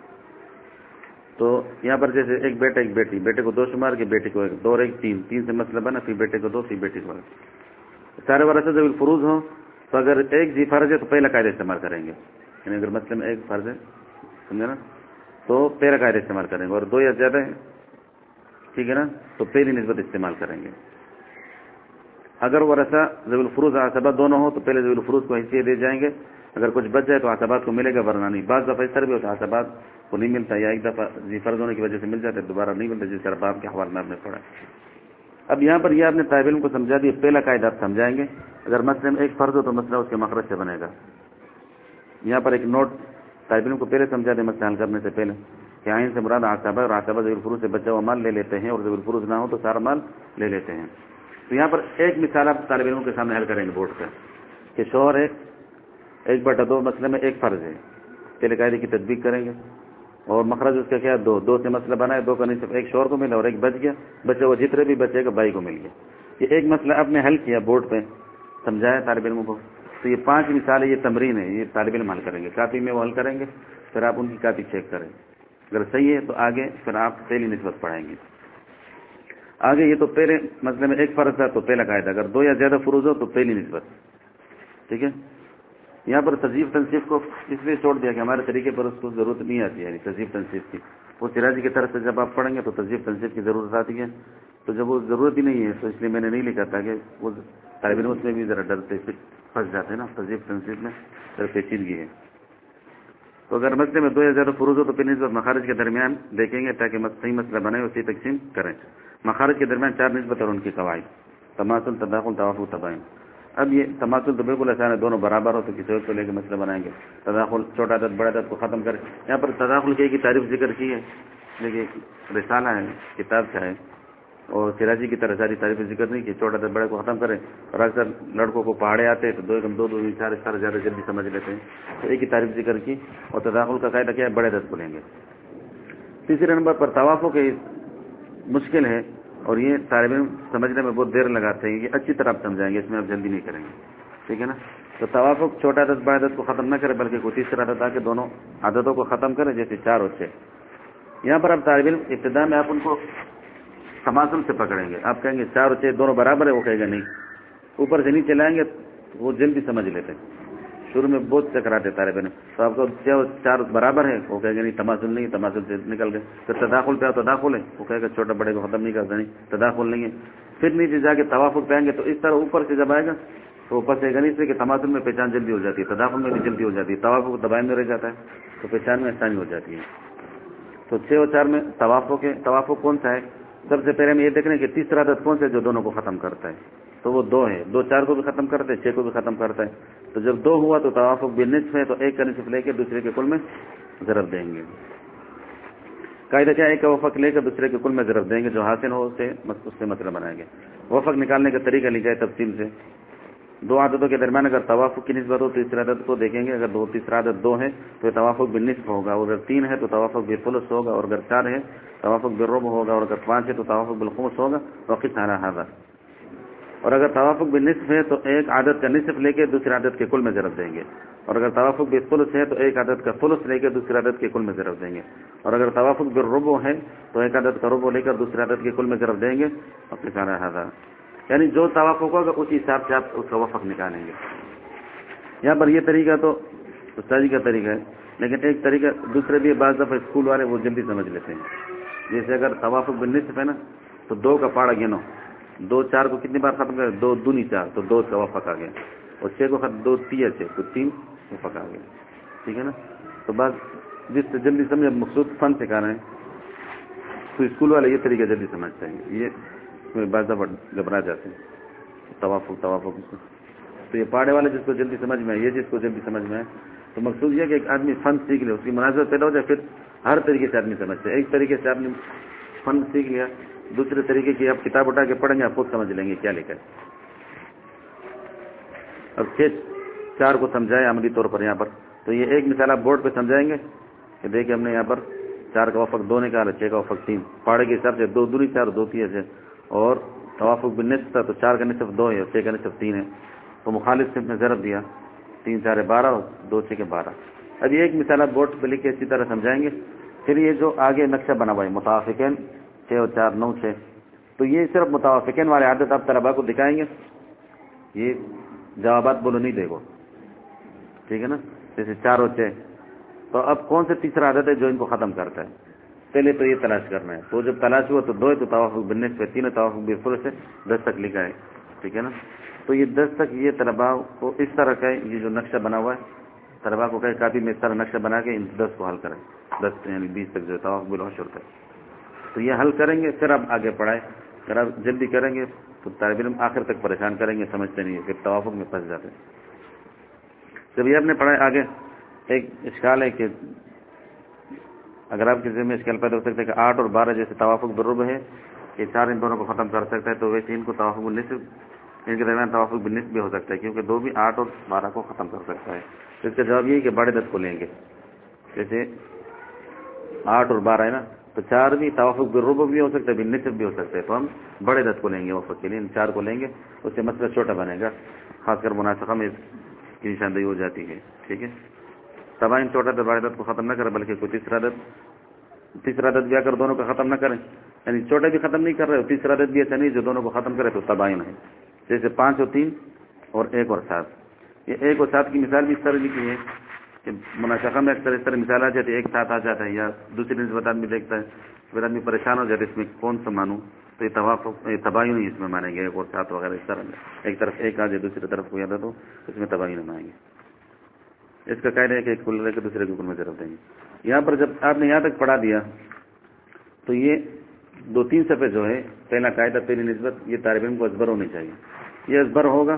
تو یہاں پر جیسے ایک بیٹا، ایک بیٹی، بیٹے کو دو شمار کے، بیٹے کو ایک، دو اور ایک تین۔ تین سے مسئلہ بنا، پھر بیٹے کو دو، پھر بیٹی کو سارے ورثے جب فروز ہوں، تو اگر ایک جی فرض ہے تو پہلا قاعدہ استعمال کریں گے۔ یعنی اگر مسئلے میں ایک فرض ہے، سمجھے نا؟ تو پہلا قاعدہ استعمال کریں گے اور دو یا زیادہ ہے ٹھیک ہے نا؟ تو پہلی نسبت استعمال کریں گے۔ اگر وہ رسا زب الفروز آصبات دونوں ہو تو پہلے زب الفروز کو حیثیت دے جائیں گے۔ اگر کچھ بچ جائے تو آصبات کو ملے گا، ورنہ نہیں۔ بعض دفعہ اس طرح بھی ہوتا ہے آصبات کو نہیں ملتا یا ایک دفعہ جی فرض ہونے کی وجہ سے مل جاتا ہے، دوبارہ نہیں ملتا، جس طرح باپ کے حوالے میں آپ نے پڑھا۔ اب یہاں پر یہ آپ نے طالب علم کو سمجھا دیا، پہلا قاعدہ آپ سمجھائیں گے۔ اگر مسئلے میں ایک فرض ہو تو مسئلہ اس کے مخرج سے بنے گا۔ یہاں پر ایک نوٹ طالب علم کو پہلے سمجھا دیں، مسئلہ حل کرنے سے پہلے کہ آئین سے مراد آصابہ اور آصابہ ضبی الفروز سے بچہ ہوا مال لے لیتے ہیں اور ضبی الفروز نہ ہو تو سارا مال لے لیتے ہیں۔ تو یہاں پر ایک مثال آپ طالب علموں کے سامنے حل کریں گے بورڈ کا کہ شوہر ہے ایک بٹا دو مسئلے میں ایک فرض ہے۔ پہلے قاعدے کی تدبیق کریں گے۔ اور مخرج اس کا کیا دو دو سے مسئلہ بنا ہے، دو کا نہیں ایک شوہر کو ملا اور ایک بچ گیا۔ بچے وہ جتنے بھی بچے گا بھائی کو مل گیا۔ یہ ایک مسئلہ آپ نے حل کیا بورڈ پہ۔ سمجھایا طالب علموں کو؟ تو یہ پانچ مثال ہے یہ تمرین ہے، یہ طالب علم حل کریں گے۔ کاپی میں وہ حل کریں گے، پھر آپ ان کی کاپی چیک کریں۔ اگر صحیح ہے تو آگے، پھر آپ پہلی نسبت پڑھائیں گے۔ آگے یہ تو پہلے مسئلے میں ایک فرض تھا تو پہلا قاعدہ اگر دو یا زیادہ فروز ہو تو پہلی نسبت۔ ٹھیک ہے؟ یہاں پر تجیب تنصیب کو اس لیے چھوڑ دیا کہ ہمارے طریقے پر اس کو ضرورت نہیں آتی ہے یعنی تجیب تنصیب کی۔ وہ سراجی کی طرف سے جب آپ پڑھیں گے تو تجیب تنصیب کی ضرورت آتی ہے۔ تو جب وہ ضرورت ہی نہیں ہے، تو اس لیے میں نے نہیں لکھا تھا کہ وہ طالب علم اس میں بھی ذرا ڈرتے پھنس جاتے ہیں نا۔ تجیب تنصیب میں ذرا پیچیدگی ہے۔ تو اگر مسئلے میں دو یا زیادہ فروز ہو تو پھر نسبت مخارج کے درمیان دیکھیں گے تاکہ صحیح مسئلہ بنے اسی تقسیم کریں۔ مخارج کے درمیان چار نسبت اور ان کی قواعد۔ تماسل تداخل توافق تباہی اب یہ تماسل تو بالکل آسان ہے، دونوں برابر ہو تو کسی اور کو لے کے مسئلہ بنائیں گے۔ تداخل، چھوٹا عدد، بڑا عدد کو ختم کریں۔ یہاں پر تداخل کی تعریف ذکر کی ہے۔ لیکن رسالہ ہے، کتاب کا ہے۔ اور سراجی کی طرح ساری تعریف ذکر نہیں کی۔ چھوٹا عدد بڑے کو ختم کریں۔ اور اکثر لڑکوں کو پہاڑے آتے ہیں تو دو ایک دو دو چار چار زیادہ جلدی سمجھ لیتے ہیں۔ تو ایک ہی تعریف ذکر کی۔ اور تداخل کا قاعدہ کیا ہے؟ بڑے عدد کو لیں گے۔ تیسرے نمبر پر توافوں کے مشکل ہے اور یہ طالب علم سمجھنے میں بہت دیر لگاتے ہیں یہ اچھی طرح آپ سمجھائیں گے، اس میں آپ جلدی نہیں کریں گے۔ ٹھیک ہے نا؟ تو توافق چھوٹا عدد بڑا عدد کو ختم نہ کرے، بلکہ کوئی تیسرا عدد آ کے دونوں عددوں کو ختم کرے، جیسے چار اور چھ یہاں پر آپ طالب علم ابتدا میں آپ ان کو تماسل سے پکڑیں گے۔ آپ کہیں گے چار اور چھ دونوں برابر ہے وہ کہے گا نہیں۔ اوپر سے نیچے لائیں گے، وہ جلدی سمجھ لیتے۔ ہیں شروع میں بہت چکراتے طالب علم تو آپ کو چار برابر ہے وہ کہے گا، نہیں تماسل نہیں تماسل سے نکل گئے۔ پھر تداخل پہ تداخل ہے۔ وہ کہے گا، چھوٹا بڑے کو ختم نہیں کرتا نہیں تداخل نہیں ہے۔ پھر نیچے جا کے توافق پہ آئیں گے تو اس طرح اوپر سے جب آئے گا، تو اوپر سے گنی سے کہ تماسل میں پہچان جلدی ہو جاتی ہے، تداخل میں بھی جلدی ہو جاتی ہے، توافق دبائن میں رہ جاتا ہے، تو پہچان میں آسانی ہو جاتی ہے۔ تو چھ اور چار میں توافق کے توافق کون سا ہے؟ سب سے پہلے ہم یہ دیکھ رہے ہیں کہ تیسرا عدد کون سا ہے جو دونوں کو ختم کرتا ہے۔ تو وہ دو ہے دو چار کو بھی ختم کرتے ہیں چھ کو بھی ختم کرتا ہے۔ تو جب دو ہوا تو توافق بھی نصف ہے، تو ایک کا نصف لے کے دوسرے کے کل میں ضرب دیں گے۔ قاعدہ کیا ہے؟ کہ وفق لے کر دوسرے کے کل میں ضرب دیں گے، جو حاصل ہو اسے اس سے مسئلہ بنائیں گے۔ وفق نکالنے کا طریقہ لکھا ہے تفصیل سے۔ دو عادتوں کے درمیان اگر توافق کی نسبت ہو، تیسری عادت کو دیکھیں گے۔ اگر دو تیسرا عادت دو ہے تو توافق بھی نصف ہوگا۔ اور اگر تین ہے، تو توافق بھی فلس ہوگا۔ اور اگر چار ہے توافق بھی ہوگا۔ اور اگر پانچ ہے تو توافق بالخمس ہوگا۔ وقت سارا حاضر اور اگر توافق بھی نصف ہے تو ایک عادت کا نصف لے کے دوسری عادت کے کل میں ضرب دیں گے اور اگر توافق بھی فلس ہے تو ایک عادت کا فلس لے کے دوسری عادت کے کل میں ضرب دیں گے اور اگر توافق بھی ربو ہے تو ایک عادت کا ربو لے کر دوسری عادت کے کل میں ضرب دیں گے وقت سارا حاضر یعنی جو توافق ہوگا اسی حساب سے آپ اس کا وفق نکالیں گے۔ یہاں پر یہ طریقہ تو استادی کا طریقہ ہے، لیکن ایک طریقہ دوسرے بھی بعض دفعہ اسکول والے وہ جلدی سمجھ لیتے ہیں۔ جیسے اگر توافق بھی نصف ہے نا، تو دو کا پاڑا گنو۔ دو چار کو کتنی بار ختم کرے دو دونی چار، تو دو کا وفق آ گیا۔ اور چھ کو ختم، دو تیا چھ، تو تین وفق آ گیا۔ ٹھیک ہے نا؟ تو بس، جس سے جلدی سمجھے مخصوص فن سکھا رہے ہیں۔ تو اسکول والے یہ طریقہ جلدی سمجھتے ہیں یہ بعض دفعہ گھبرا جاتے ہیں۔ توافق توافق۔ تو یہ پاڑے والے جس کو جلدی سمجھ میں آئے، یہ جس کو جلدی سمجھ میں آئے، تو مقصود یہ کہ ایک آدمی فن سیکھ لے، اس کی مناظر پیدا ہو جائے، پھر ہر طریقے سے آدمی سمجھتے ایک طریقے سے آدمی فن سیکھ لیا دوسرے طریقے کی آپ کتاب اٹھا کے پڑھیں گے، آپ خود سمجھ لیں گے کیا لکھا ہے۔ اب چھ چار کو سمجھائے عملی طور پر یہاں پر۔ تو یہ ایک مثال آپ بورڈ پہ سمجھائیں گے کہ دیکھیں ہم نے یہاں پر چار کا وفق دو نکالا چھ کا وفق تین۔ پاڑے کے حساب سے دو دوری چار، دو تیس ہے۔ اور توافق بھی نصف تھا تو چار کا نصف دو ہے اور چھ کا نصف تین ہے۔ تو مخالف سے میں ضرب دیا۔ تین چار بارہ اور دو چھ کے بارہ۔ اب یہ ایک مثال آپ بورڈ پہ لکھ کے اسی طرح سمجھائیں گے۔ پھر یہ جو آگے نقشہ بنا ہوا ہے متافقین چھ اور چار، نو، چھ۔ تو یہ صرف متوافقین والے عادت آپ طلبا کو دکھائیں گے۔ یہ جوابات بولو، نہیں دے گو ٹھیک ہے نا؟ جیسے چار اور چھ۔ تو اب کون سے تیسرا عادت ہے جو ان کو ختم کرتا ہے؟ پہلے تو یہ تلاش کرنا ہے۔ تو جب تلاش ہوا تو دو ہے تو توافق بننے سے تین توافق بھی سے دس تک لکھا ہے۔ ٹھیک ہے نا؟ تو یہ دس تک یہ طلبا کو اس طرح کا یہ جو نقشہ بنا ہوا ہے طلبا کو کہیں کافی میں اس طرح نقشہ بنا کے ان دس کو حل کریں۔ دس یعنی بیس تک جو ہے توافق بالحشر کریں تو یہ حل کریں گے، پھر آپ آگے پڑھائیں۔ اگر آپ جلدی کریں گے تو طالب علم آخر تک پریشان کریں گے، سمجھتے نہیں پھر توافق میں پھنس جاتے جب یہ آپ نے آگے، ایک اشکال ہے کہ اگر آپ کسی میں اسکیل پیدا ہو سکتے ہیں کہ آٹھ اور بارہ جیسے توافق برب ہے یہ چار ان دونوں کو ختم کر سکتا ہے، تو ویسے ان کو توافق نصف ان کے درمیان توافق بنس بھی ہو سکتا ہے، کیونکہ دو بھی آٹھ اور بارہ کو ختم کر سکتا ہے۔ تو اس کا جواب یہ ہے کہ بڑے دت کو لیں گے۔ جیسے آٹھ اور بارہ ہے نا تو چار بھی توافق برب بھی ہو سکتا ہے نصف بھی ہو سکتا ہے۔ تو ہم بڑے دت کو لیں گے وفق کے لیے، ان چار کو لیں گے۔ اس سے مسئلہ چھوٹا بنے گا۔ خاص کر مناسب میں کی نشاندہی ہو جاتی ہے۔ ٹھیک ہے؟ تباہ چھوٹا تو بڑے دت کو ختم نہ کریں، بلکہ کوئی تیسرا دت تیسرا دت بھی آ کر دونوں کو ختم نہ کریں یعنی چھوٹے بھی ختم نہیں کر رہے، تیسرا دت بھی ایسا نہیں جو دونوں کو ختم کرے تو تباہین ہے جیسے پانچ اور تین اور ایک اور سات۔ یہ ایک اور سات کی مثال بھی اس طرح جی کی ہے۔ کہ مناسخہ میں اکثر اس طرح مثال آ جاتی ہے، ایک ساتھ آ جاتا ہے، یا دوسری نسبت آدمی دیکھتا ہے۔ پھر آدمی پریشان ہو جاتا ہے، اس میں کون سا مانوں؟ تو یہ توافق یہ تباہی نہیں اس میں مانیں گے، ایک اور سات وغیرہ اس طرح ایک طرف ایک آ جائے، دوسری طرف کو یاد تو اس میں تباہی نہیں مانیں گے۔ اس کا قائد ہے کہ ایک کل کے دوسرے کے اوپر میں ضرورت دیں گے یہاں پر جب آپ نے یہاں تک پڑھا دیا، تو یہ دو تین صفحے جو ہے پہلا قاعدہ، پہلی نسبت، یہ طالب علم کو ازبر ہونی چاہیے۔ یہ ازبر ہوگا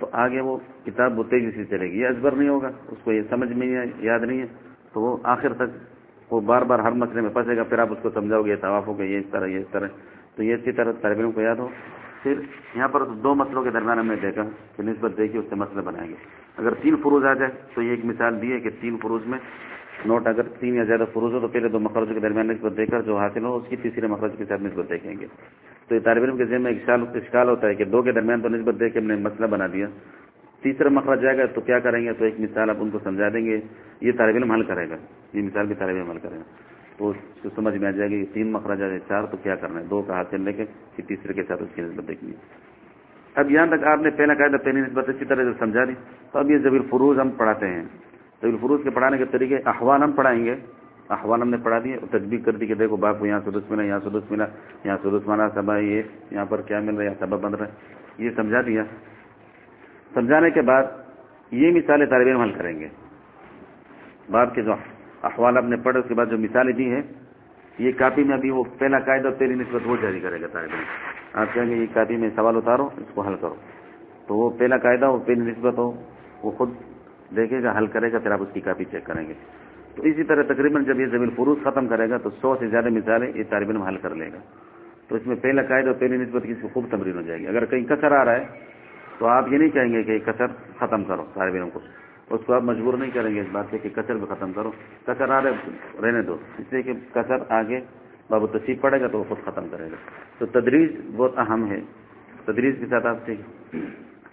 تو آگے وہ کتاب وہ تیزی سے چلے گی، یہ ازبر نہیں ہوگا، اس کو یہ سمجھ میں نہیں ہے یاد نہیں ہے۔ تو وہ آخر تک وہ بار بار ہر مسئلے میں پھنسے گا، پھر آپ اس کو سمجھاؤ گے یہ طواف ہوگا یہ اس طرح، یہ اس طرح۔ تو یہ اسی طرح طالب علم کو یاد ہو۔ پھر یہاں پر دو مسئلوں کے درمیان ہم نے دیکھا، کہ نسبت دیکھی اس سے مسئلہ بنائیں گے۔ اگر تین فروز آ جائے، تو یہ ایک مثال دی ہے کہ تین فروز میں نوٹ اگر تین یا زیادہ فروز ہو، تو پہلے دو مخرجوں کے درمیان نسبت دے کر جو حاصل ہو، اس کی تیسرے مخرج کے ساتھ نسبت دیکھیں گے۔ تو یہ طالب علم کے ذہن میں اشکال ہوتا ہے کہ دو کے درمیان تو نسبت دے کے ہم نے مسئلہ بنا دیا۔ تیسرا مخرج جائے گا تو کیا کریں گے؟ تو ایک مثال آپ ان کو سمجھا دیں گے۔ یہ طالب علم حل کرے گا۔ یہ مثال بھی طالب علم حل کرے گا۔ تو اس کو سمجھ میں آ جائے گی تین مخرج جائے چار تو کیا کرنا ہے؟ دو کا حاصل لے کے پھر تیسرے کے ساتھ اس کی نسبت دیکھنی ہے۔ اب یہاں تک آپ نے پہلا قاعدہ، پہلی نسبت اچھی طرح سے سمجھا دی۔ تو اب یہ زبیر فروز ہم پڑھاتے ہیں۔ زبیر فروز کے پڑھانے کے طریقے، احوال ہم پڑھائیں گے۔ احوال ہم نے پڑھا دیے تجبیق کر دی کہ دیکھو باپ کو یہاں سدس ملا، یہاں سدس ملا، یہاں سدس مانا، سبا یہ، یہاں پر کیا مل رہا ہے، یہاں سبب بن رہا ہے۔ یہ سمجھا دیا۔ سمجھانے کے بعد یہ مثالیں طالب علم حل کریں گے۔ باپ کے جو احوال آپ نے پڑھے، اس کے بعد جو مثالیں دی ہیں، یہ کاپی میں ابھی وہ پہلا قاعدہ پہلی نسبت وہ جاری کرے گا طالب علم۔ آپ کہیں گے یہ کاپی میں سوال اتارو، اس کو حل کرو۔ تو وہ پہلا قاعدہ ہو، پہلی نسبت ہو، وہ خود دیکھے گا، حل کرے گا، پھر آپ اس کی کاپی چیک کریں گے۔ تو اسی طرح تقریباً جب یہ زبیل فروز ختم کرے گا تو سو سے زیادہ مثالیں یہ طالب علم حل کر لے گا۔ تو اس میں پہلا قائد اور پہلی نسبت کی اس کو خوب تمرین ہو جائے گی۔ اگر کہیں کثر آ رہا ہے تو آپ یہ نہیں کہیں گے کہ کثر ختم کرو طالب علم کو۔ اس کو آپ مجبور نہیں کریں گے اس بات سے کہ کثر بھی ختم کرو۔ کثر آ رہے رہنے دو۔ اس لیے کہ کثر آگے بابو تصیب پڑے گا تو وہ خود ختم کرے گا۔ تو تدریج بہت اہم ہے۔ تدریج کے ساتھ آپ سیکھ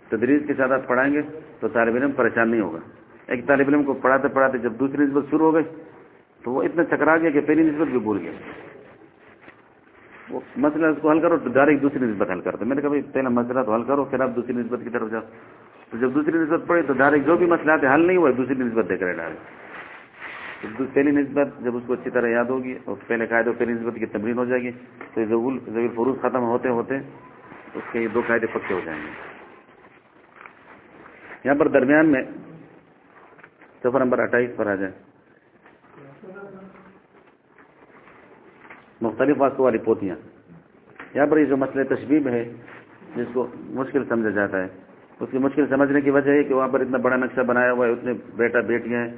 تدریج کے ساتھ آپ پڑھائیں گے تو طالب علم پریشان نہیں ہوگا۔ ایک طالب علم کو پڑھاتے پڑھاتے جب دوسری نسبت شروع ہو گئی، تو وہ اتنا چکرا گیا کہ پہلی نسبت بھی بھول گیا۔ وہ مسئلہ اس کو حل کرو تو ڈائریکٹ دوسری نسبت حل کرتے میں نے کہا پہلا مسئلہ تو حل کرو، پھر آپ دوسری نسبت کی طرف جاؤ۔ تو جب دوسری نسبت پڑی تو ڈائریکٹ جو بھی مسئلہ آتے حل نہیں ہوا دوسری نسبت دیکھ رہے ڈائریکٹ۔ پہلی نسبت جب اس کو اچھی طرح یاد ہوگی اور پہلے قاعدے پہلی نسبت کی تمرین ہو جائے گی، تو ضبول ضبیر فروغ ختم ہوتے ہوتے اس کے یہ دو قاعدے پکے ہو جائیں گے۔ یہاں پر درمیان میں سفر نمبر اٹھائیس پر آ جائے مختلف واسطوں والی پوتیاں۔ یہاں پر یہ جو مسئلہ تشبیب ہے، جس کو مشکل سمجھا جاتا ہے۔ اس کی مشکل سمجھنے کی وجہ ہے کہ وہاں پر اتنا بڑا نقشہ بنایا ہوا ہے، اتنے بیٹا بیٹیاں ہیں۔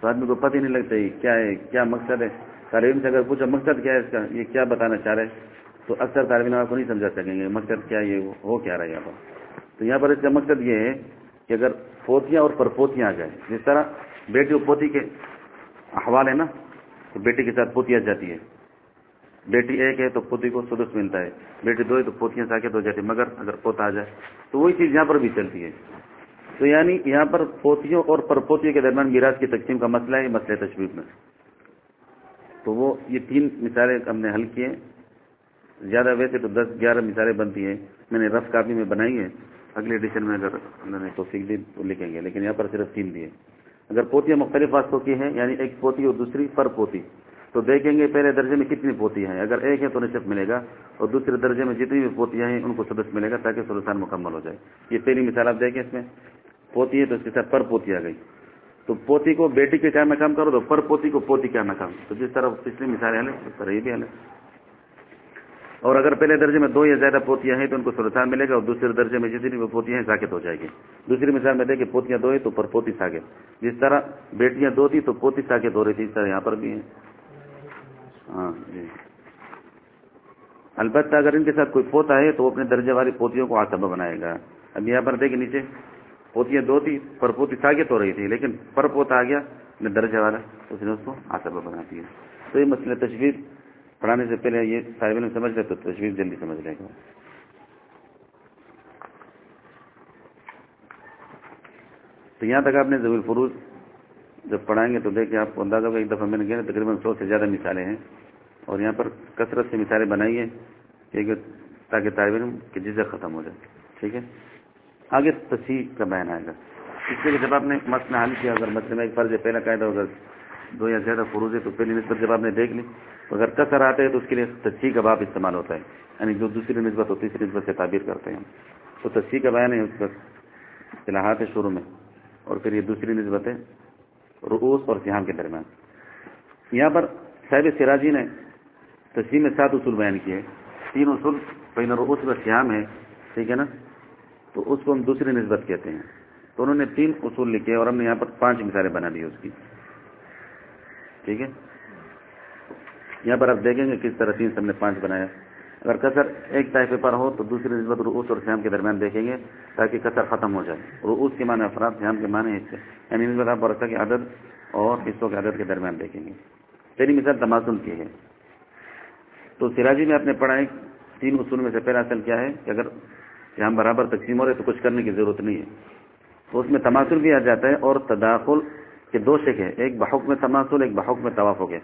تو آدمی کو پتہ ہی نہیں لگتا یہ کیا ہے، کیا مقصد ہے۔ تعلیم سے اگر پوچھا مقصد کیا ہے اس کا، یہ کیا بتانا چاہ رہے تو اکثر طالب علم کو نہیں سمجھا سکیں گے مقصد کیا یہ ہو کیا رہا ہے یہاں پر۔ تو یہاں پر اس کا مقصد یہ ہے کہ اگر پوتیاں اور پرپوتیاں آ جائیں، جس طرح بیٹی اور پوتی کے احوال ہے نا، تو بیٹی کے ساتھ پوتیاں جاتی ہے بیٹی ایک ہے تو پوتی کو سدس ملتا ہے۔ بیٹی دو ہے تو پوتیاں ساکت ہو جاتی مگر اگر پوتا آ جائے، تو وہی چیز یہاں پر بھی چلتی ہے۔ تو یعنی یہاں پر پوتیوں اور پرپوتیوں کے درمیان میراث کی تقسیم کا مسئلہ ہے مسئلہ تشویب میں۔ تو وہ یہ تین مثالیں ہم نے حل کیے زیادہ ویسے تو دس گیارہ مثالیں بنتی ہیں۔ میں نے رف کاپی میں بنائی ہے اگلے ایڈیشن میں اگر انہوں نے توفیق دی تو لکھیں گے، لیکن یہاں پر صرف تین دیے اگر پوتیاں مختلف واسطوں کی ہیں یعنی ایک پوتی اور دوسری پر پوتی، تو دیکھیں گے پہلے درجے میں کتنی پوتیاں ہیں۔ اگر ایک ہے تو نصف ملے گا، اور دوسرے درجے میں جتنی بھی پوتیاں ہیں، ان کو سدس ملے گا تاکہ سلسان مکمل ہو جائے۔ یہ پہلی مثال آپ دیکھیں اس میں۔ پوتی ہے تو اس کے ساتھ پر پوتی آ گئی۔ تو پوتی کو بیٹی کے کیا میں کام کرو تو پر پوتی کو پوتی کیا میں کام تو جس طرح پچھلی مثالیں حل اس طرح یہ بھی حل ہے اور اگر پہلے درجے میں دو یا زیادہ پوتیاں ہیں تو ان کو سلسان ملے گا اور دوسرے درجے میں جتنی بھی پوتیاں ہیں ساکت ہو جائے گی۔ دوسری مثال میں دیکھیں پوتیاں دو ہیں تو پر پوتی ساکت۔ جس طرح بیٹیاں دو تھی تو پوتی ساکت ہو رہی تھی، اس طرح یہاں پر بھی ہیں۔ ہاں جی۔ البتہ اگر ان کے ساتھ کوئی پوتا ہے تو وہ اپنے درجے والی پوتیوں کو آسبا بنائے گا۔ اب یہاں پر دیکھیں نیچے۔ پوتیاں دو تھی پر پوتی ساگت ہو رہی تھی، لیکن پر پوتا آ گیا، اپنے درجے والا، اس نے اس کو آسبا بنا دیا۔ تو یہ مسئلہ تجویز پڑھانے سے پہلے یہ طالب علم سمجھ لے تو تجویز جلدی سمجھ لے گا تو یہاں تک آپ نے زبیل فروز جب پڑھائیں گے تو دیکھیں آپ کو اندازہ ہوگا ایک دفعہ میں نے کیا تقریباً سو سے زیادہ مثالیں ہیں۔ اور یہاں پر کثرت سے مثالیں بنائی ہیں تاکہ طالب علم کی جزت ختم ہو جائے۔ ٹھیک ہے؟ آگے تصحیح کا بیان آئے گا۔ اس لیے جب آپ نے مسئلہ حل کیا، اگر مسئلے میں ایک فرض پہلا قاعدہ اگر دو یا زیادہ فروز ہے تو پہلی نسبت جب آپ نے دیکھ لی تو اگر کثر آتے ہیں تو اس کے لیے تصحیح کا باب استعمال ہوتا ہے۔ یعنی جو دوسری نسبت ہو تیسری نسبت سے تعبیر کرتے ہیں۔ تو تصحیح کا بیان ہے اس پر، اصطلاحات ہے شروع میں۔ اور پھر یہ دوسری نسبت ہے رؤوس اور سیام کے درمیان۔ یہاں پر صاحب سراجی نے تصحیح میں سات اصول بیان کیے۔ تین اصول بین رؤوس و سیام ہے ٹھیک ہے نا؟ تو اس کو ہم دوسری نسبت کہتے ہیں۔ تو انہوں نے تین اصول لکھے اور ہم نے یہاں پر پانچ مثالیں بنا دی اس کی۔ ٹھیک ہے؟ یہاں پر آپ دیکھیں گے کس طرح تین سب نے پانچ بنایا۔ اگر کثر ایک طائفے پر ہو تو دوسری نسبت رؤوس اور سیام کے درمیان دیکھیں گے تاکہ کثر ختم ہو جائے۔ رؤوس کے معنی افراد، سیام کے معنی حصے۔ یعنی نسبت آپ برسہ کے عدد اور حصوں کے عدد کے درمیان دیکھیں گے۔ پہلی مثال تماسل کی ہے۔ تو سراجی میں آپ نے پڑھا ہے تین اصول میں سے پہلا اصل کیا ہے کہ اگر یہاں برابر تقسیم ہو رہے تو کچھ کرنے کی ضرورت نہیں ہے۔ تو اس میں تماسل بھی آ جاتا ہے اور تداخل کے دو شک ہے ایک بحق میں تماسل ایک بحق میں توافق ہے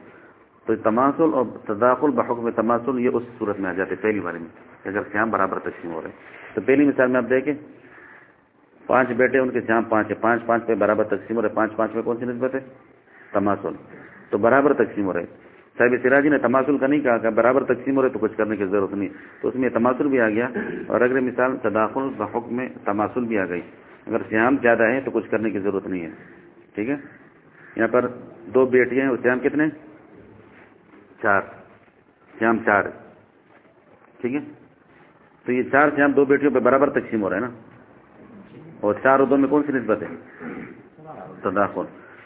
تو تماسل اور تداخل بحق میں تماسل یہ اس صورت میں آ جاتے پہلی بار میں اگر سیام برابر تقسیم ہو رہے تو پہلی مثال میں آپ دیکھیں، پانچ بیٹے ان کے سیام پانچ ہے پانچ پانچ پہ برابر تقسیم ہو رہے پانچ پانچ میں کون سی نسبت ہے؟ تماسل تو برابر تقسیم ہو رہے صاحب سراجی جی نے تماسل کا نہیں کہا کہ برابر تقسیم ہو رہے تو کچھ کرنے کی ضرورت نہیں۔ تو اس میں تماسل بھی آ گیا اور اگر مثال تداخل بحق میں تماسل بھی آ گئی۔ اگر سیام زیادہ ہے تو کچھ کرنے کی ضرورت نہیں ہے۔ ٹھیک ہے؟ یہاں پر دو بیٹیاں ہیں اور سیام کتنے چار۔ سیام چار ٹھیک ہے؟ تو یہ چار سیام دو بیٹیوں پہ برابر تقسیم ہو رہا ہے نا؟ اور چار اور دو میں کون سی نسبت ہے؟ تداخل۔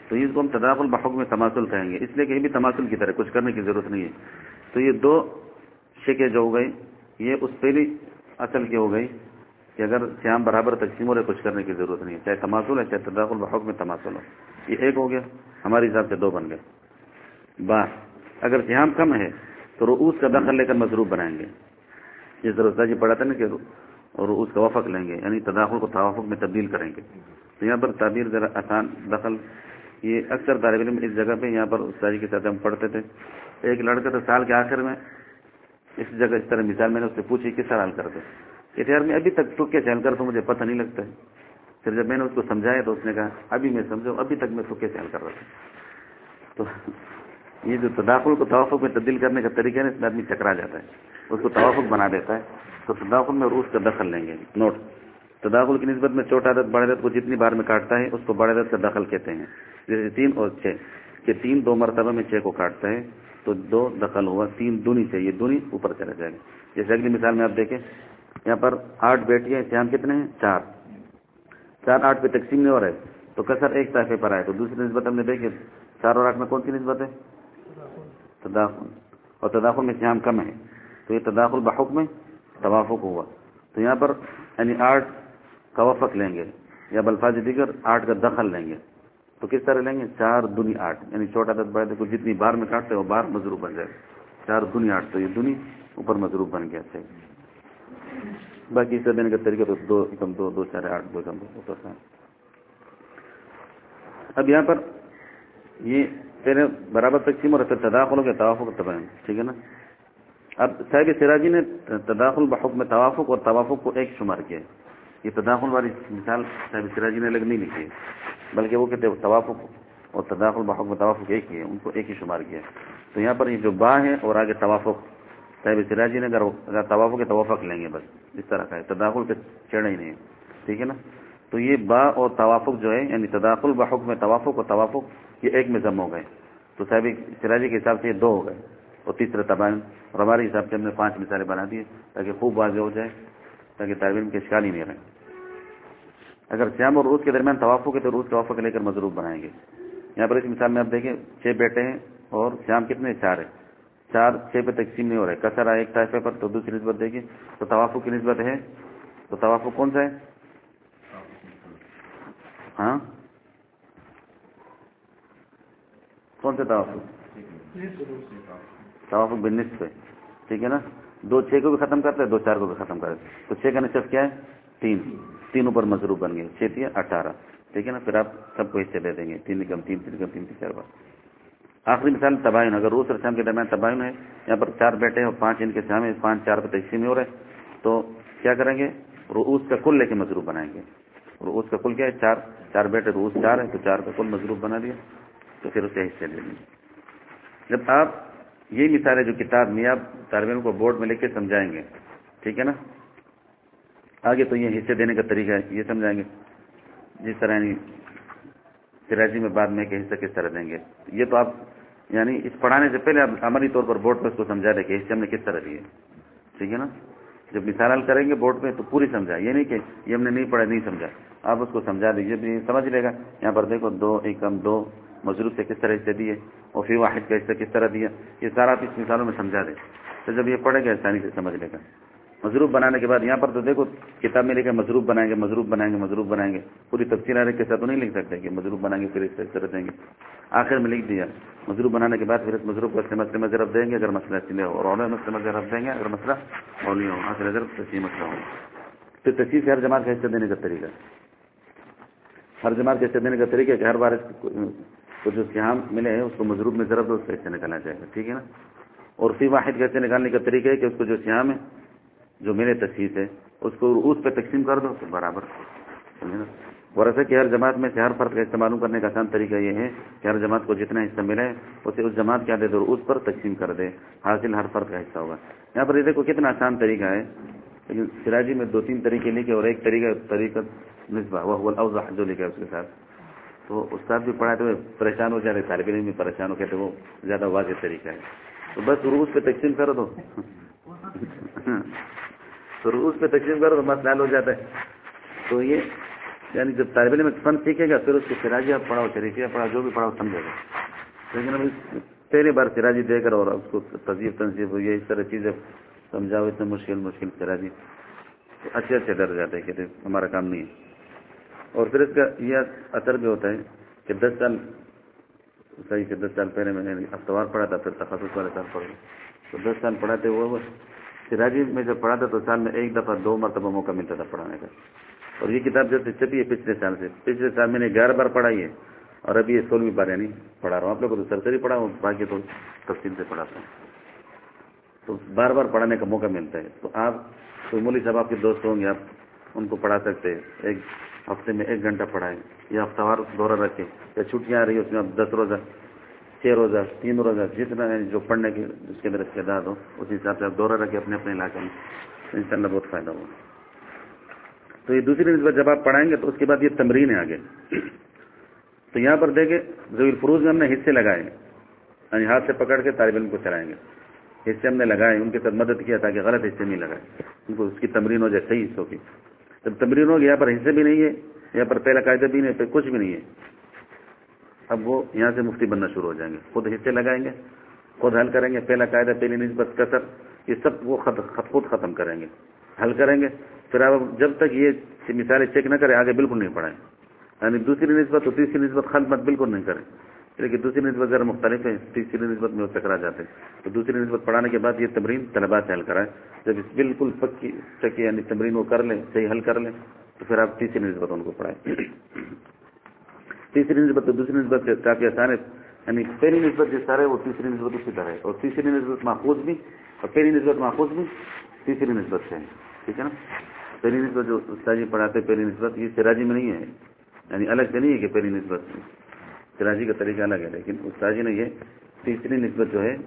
تو اس کو ہم تداخل بحق میں تماسل کہیں گے۔ اس لیے کہ یہ بھی تماسل کی طرح کچھ کرنے کی ضرورت نہیں ہے۔ تو یہ دو شکے جو ہو گئی یہ اس پہلی اصل کی ہو گئی کہ اگر سیام برابر تقسیم ہو رہے کچھ کرنے کی ضرورت نہیں ہے۔ چاہے تماسل ہے، چاہے تداخل بحق میں تماسل ہو۔ یہ ایک ہو گیا۔ ہمارے حساب سے دو بن گئے۔ با اگر سیام کم ہے، تو روس کا دخل لے کر مضروب بنائیں گے۔ یہ ضرورت جی پڑھا تھا نا کہ اور اس کا وفق لیں گے یعنی تداخل کو توافق میں تبدیل کریں گے۔ تو یہاں پر تعبیر ذرا آسان دخل یہ اکثر طالب علم اس جگہ پہ یہاں پر استادی کے ساتھ ہم پڑھتے تھے۔ ایک لڑکا تو سال کے آخر میں اس جگہ اس طرح مثال میں نے اس سے پوچھی کس طرح حل کرتے؟ کہ یار میں ابھی تک ٹکے سے حل کر تو مجھے پتہ نہیں لگتا ہے۔ پھر جب میں نے اس کو سمجھایا تو اس نے کہا، ابھی میں سمجھا ابھی تک میں ٹکے سے کر رہا تھا۔ تو یہ جو تداخل کو توافق میں تبدیل کرنے کا طریقہ ہے نا، اس میں آدمی چکرا جاتا ہے۔ اس کو توافق بنا دیتا ہے۔ تو تداخل میں روس کا دخل لیں گے۔ نوٹ، تداخل کی نسبت میں چھوٹا عدد، بڑے عدد کو جتنی بار میں کاٹتا ہے، اس کو بڑے عدد کا دخل کہتے ہیں۔ جیسے تین اور چھ، کہ تین دو مرتبہ میں چھ کو کاٹتا ہے، تو دو دخل ہوا، تین دونی سے یہ دونی اوپر چلا جائے گا۔ جیسے اگلی مثال میں آپ دیکھیں یہاں پر آٹھ بیٹی ہیں سیام کتنے ہیں؟ چار۔ چار آٹھ پہ تقسیم نہیں ہو رہا ہے۔ تو کسر ایک صفحے پر آئے تو دوسری نسبت ہم نے دیکھے چار اور آٹھ میں کون سی نسبت ہے؟ تداخل۔ اور تداخل میں سیام کم ہے۔ تو یہ تداخل بحق میں توافق ہوا۔ تو یہاں پر یعنی آٹھ کا وفق لیں گے۔ یا بلفاظ دیگر آٹھ کا دخل لیں گے۔ تو کس طرح لیں گے؟ چار دنی آٹھ۔ یعنی چھوٹا دس بڑے کو جتنی بار میں کاٹتے وہ بار مضروب بن جائے۔ چار دنی آٹھ تو یہ دنی اوپر مضروب بن گیا۔ صحیح۔ باقی اسے دینے کا طریقہ تو دو کم دو دو چار آٹھ دو کم دو اب یہاں پر یہ پہلے برابر تقسیم اور تداخل ہو گیا توافق تباہ ٹھیک ہے نا؟ اب صاحب سراجی نے تداخل بحق میں توافق اور توافق کو ایک شمار کیا۔ یہ تداخل والی مثال صاحب سراجی نے الگ نہیں لکھی بلکہ وہ کہتے توافق اور تداخل بحق میں توافق ایک ہی ہے، ان کو ایک ہی شمار کیا۔ تو یہاں پر یہ جو با ہے اور آگے توافق۔ صاحب سراجی جی نے اگر توافق کے توافق لیں گے بس، اس طرح کا ہے، تداخل کے چڑھا ہی نہیں ہے، ٹھیک ہے نا؟ تو یہ با اور توافق جو ہے یعنی تداخل بحق میں توافق اور توافق یہ ایک میں ضم ہو گئے۔ تو صاحب سراجی جی کے حساب سے یہ دو ہو گئے۔ اور تیسرا تباین اور ہمارے حساب سے ہم نے پانچ مثالیں بنا دیے تاکہ خوب واضح ہو جائے، تاکہ طالب علم کے اشکال ہی نہیں رہے۔ اگر شیام اور روس کے درمیان توافق ہے تو روس توافق لے کر مضروب بنائیں گے۔ یہاں پر اس مثال میں آپ دیکھیں، چھ بیٹے ہیں اور شیام کتنے چار ہیں؟ چار، چھ پہ تقسیم نہیں ہو رہے کسر آئے ایک طائفے پر تو دوسری نسبت دیکھیے تو توافق کی نسبت ہے۔ تو توافق کون سا ہے؟ ہاں؟ کون سا توافق؟ توافق بنس پہ ٹھیک ہے نا؟ دو، چھ کو بھی ختم کرتے دو، چار کو بھی ختم کرتے تو چھ کا نصف کیا ہے؟ تین۔ تین اوپر مضروب بن گئے۔ چھ تین اٹھارہ۔ ٹھیک ہے نا؟ پھر آپ سب کو حصے دے دیں گے۔ تین کم تین تین کم تین تین، چار بار آخری مثال تباہن اگر روس اور شام کے درمیان تباہن ہے یہاں پر چار بیٹے اور پانچ ان کے شام ہے پانچ چار پہ تقسیم ہو رہے تو کیا کریں گے؟ روس کا کل لے کے مضروب بنائیں گے۔ روس کا کل کیا ہے؟ چار چار بیٹے روس چار ہے تو چار کا کل مضروب بنا دیا۔ تو پھر اسے حصے لے لیں۔ جب آپ یہ مثال ہے جو کتاب میں آپ طالب علم کو بورڈ میں لے کے سمجھائیں گے، ٹھیک ہے نا؟ آگے تو یہ حصے دینے کا طریقہ ہے، یہ سمجھائیں گے۔ جس طرح یعنی سراجی میں بعد میں کہ حصہ کس طرح دیں گے؟ یہ تو آپ یعنی اس پڑھانے سے پہلے آپ عملی طور پر بورڈ پہ اس کو سمجھا دیں کہ حصے ہم نے کس طرح دیے ٹھیک ہے نا؟ جب مثال حل کریں گے بورڈ پہ تو پوری سمجھا۔ یہ نہیں کہ یہ ہم نے نہیں پڑھا، نہیں سمجھا۔ آپ اس کو سمجھا دیجیے بھی سمجھ لے گا۔ یہاں پر دیکھو، دو ایکم دو مضروب سے کس طرح حصے دیے، اور فی واحد کا حصہ کس طرح دیا۔ یہ سارا آپ اس مثالوں میں سمجھا دیں۔ تو جب یہ پڑھے گا آسانی سے سمجھ لے گا۔ مضروب بنانے کے بعد یہاں پر تو دیکھو کتاب میں لکھا مضروب بنائیں گے، مضروب بنائیں گے، مضروب بنائیں گے۔ پوری تفصیل آنے کے ساتھ تو نہیں لکھ سکتے کہ مضروب بنائیں گے، پھر اس طرح دیں گے۔ آخر میں لکھ دیا، مضروب بنانے کے بعد پھر اس مضروب کو مسئلے میں ضرب دیں گے، اگر مسئلہ چلے اور اور مسئلے میں ضرب دیں گے، اگر مسئلہ اور نہیں ہو ہاں، اصل ضرب تسیم مسئلہ ہو پھر تصویر سے ہر جماعت کا حصہ دینے کا طریقہ۔ ہر جماعت کا حصہ دینے کا طریقہ کہ ہر بار کو جو سیام ملے ہیں، اس کو مضروب میں ضرب دو اس کا حصہ نکالنا چاہیے گا، ٹھیک ہے نا؟ اور فی واحد کے حصے نکالنے کا طریقہ ہے کہ اس کو جو سیام ہے جو ملے تشخیص ہے اس کو اس پہ تقسیم کر دو تو برابر۔ سمجھے کہ ہر جماعت میں سے ہر فرد کا استعمال کرنے کا آسان طریقہ یہ ہے کہ ہر جماعت کو جتنا حصہ ملے، اسے اس جماعت کیا دے دو اس پر تقسیم کر دے۔ حاصل ہر فرد کا حصہ ہوگا۔ یہاں پر یہ دیکھو کتنا آسان طریقہ ہے۔ لیکن سراجی میں دو تین طریقے لکھے اور ایک طریقہ طریقہ نسبہ، وہ اوضح جو لکھا ہے اس کے ساتھ۔ تو استاد بھی پڑھائے تو پریشان ہو جاتے، طالب علم بھی پریشان ہو کہتے وہ زیادہ واضح طریقہ ہے۔ تو بس روس پہ تقسیم کر دو تو روس پہ تقسیم کرو تو مسئلہ حل ہو جاتا ہے۔ تو یہ یعنی جب طالب علم فن سیکھے گا پھر اس کو سراجیہ پڑھاؤ شریفیہ پڑھاؤ، جو بھی پڑھاؤ سمجھے گا۔ لیکن ابھی پہلی بار سراجی دے کر اور اس کو تہذیب تنظیب یہ اس طرح چیزیں سمجھاؤ اتنے مشکل مشکل سراجی۔ اچھے اچھے ڈر جاتے ہیں کہ ہمارا کام نہیں ہے۔ اور پھر اس کا یہ اثر بھی ہوتا ہے کہ دس سال، صحیح کہ دس سال پہلے میں نے اختبار پڑھا تھا، پھر تخصص والے سال پڑھا تو دس سال پڑھاتے وہ سراجی میں جب پڑھا تھا تو سال میں ایک دفعہ دو مرتبہ موقع ملتا تھا پڑھانے کا۔ اور یہ کتاب جب سے چپی ہے پچھلے سال سے۔ پچھلے سال میں نے گیارہ بار پڑھائی ہے اور ابھی یہ سولہویں بار یعنی پڑھا رہا ہوں۔ آپ لوگ کو تو سرسری پڑھا ہوں باقی تو تفصیل سے پڑھاتا ہوں۔ تو بار بار پڑھانے کا موقع ملتا ہے۔ تو آپ کوئی مولی صاحب آپ کے دوست ہوں گے، آپ ان کو پڑھا سکتے ہیں۔ ایک ہفتے میں ایک گھنٹہ پڑھائیں یا ہفتہ وار دورہ رکھیں۔ یا چھٹیاں آ رہی ہیں، اس میں آپ دس روزہ چھ روزہ، تین روزہ جتنا یعنی جو پڑھنے کی اس کے اندر استعداد ہو اس حساب سے آپ دورہ رکھیں اپنے اپنے علاقے میں ان شاء اللہ بہت فائدہ ہوگا۔ تو یہ دوسری نسبت جب آپ پڑھائیں گے تو اس کے بعد یہ تمرین ہے آگے۔ تو یہاں پر دیکھیں ضوی الفروز میں ہم نے حصے لگائے یعنی ہاتھ سے پکڑ کے طالب علم کو چلائیں گے۔ حصے ہم نے لگائے ان کے ساتھ مدد کیا تاکہ غلط حصے نہیں لگائے۔ ان کو اس کی تمرین ہو جائے صحیح حصوں کی۔ جب تمرین ہوگی یہاں پر حصے بھی نہیں ہے، یہاں پر پہلا قاعدہ بھی نہیں ہے کچھ بھی نہیں ہے۔ اب وہ یہاں سے مفتی بننا شروع ہو جائیں گے۔ خود حصے لگائیں گے، خود حل کریں گے۔ پہلا قاعدہ پہلی نسبت کثر یہ سب وہ خود ختم کریں گے۔ حل کریں گے۔ پھر آپ جب تک یہ مثالیں چیک نہ کریں، آگے بالکل نہیں پڑھائیں۔ یعنی دوسری نسبت تو تیسری نسبت خلط مت بالکل نہیں کریں۔ لیکن دوسری نسبت ذرا مختلف ہے تیسری نسبت میں وہ ٹکرا جاتے ہیں۔ تو دوسری نسبت پڑھانے کے بعد یہ تمرین طلبا سے حل کرائیں۔ جب اس بالکل پکی چکی یعنی تمرین وہ کر لیں، صحیح حل کر لیں، تو پھر آپ تیسری نسبت ان کو پڑھائیں۔ تیسری نسبت تو دوسری نسبت سے کافی آسان ہے۔ یعنی پہلی نسبت جو سارے وہ تیسری نسبت اسی طرح ہے۔ اور تیسری نسبت محفوظ بھی اور پہلی نسبت محفوظ بھی تیسری نسبت سے ہے ٹھیک ہے نا؟ پہلی نسبت جو استاجی پڑھاتے پہلی نسبت یہ سراجی میں نہیں ہے۔ یعنی الگ سے نہیں ہے کہ پہلی نسبت۔ سراجی کا طریقہ الگ ہے، لیکن استاجی نے یہ تیسری نسبت جو ہے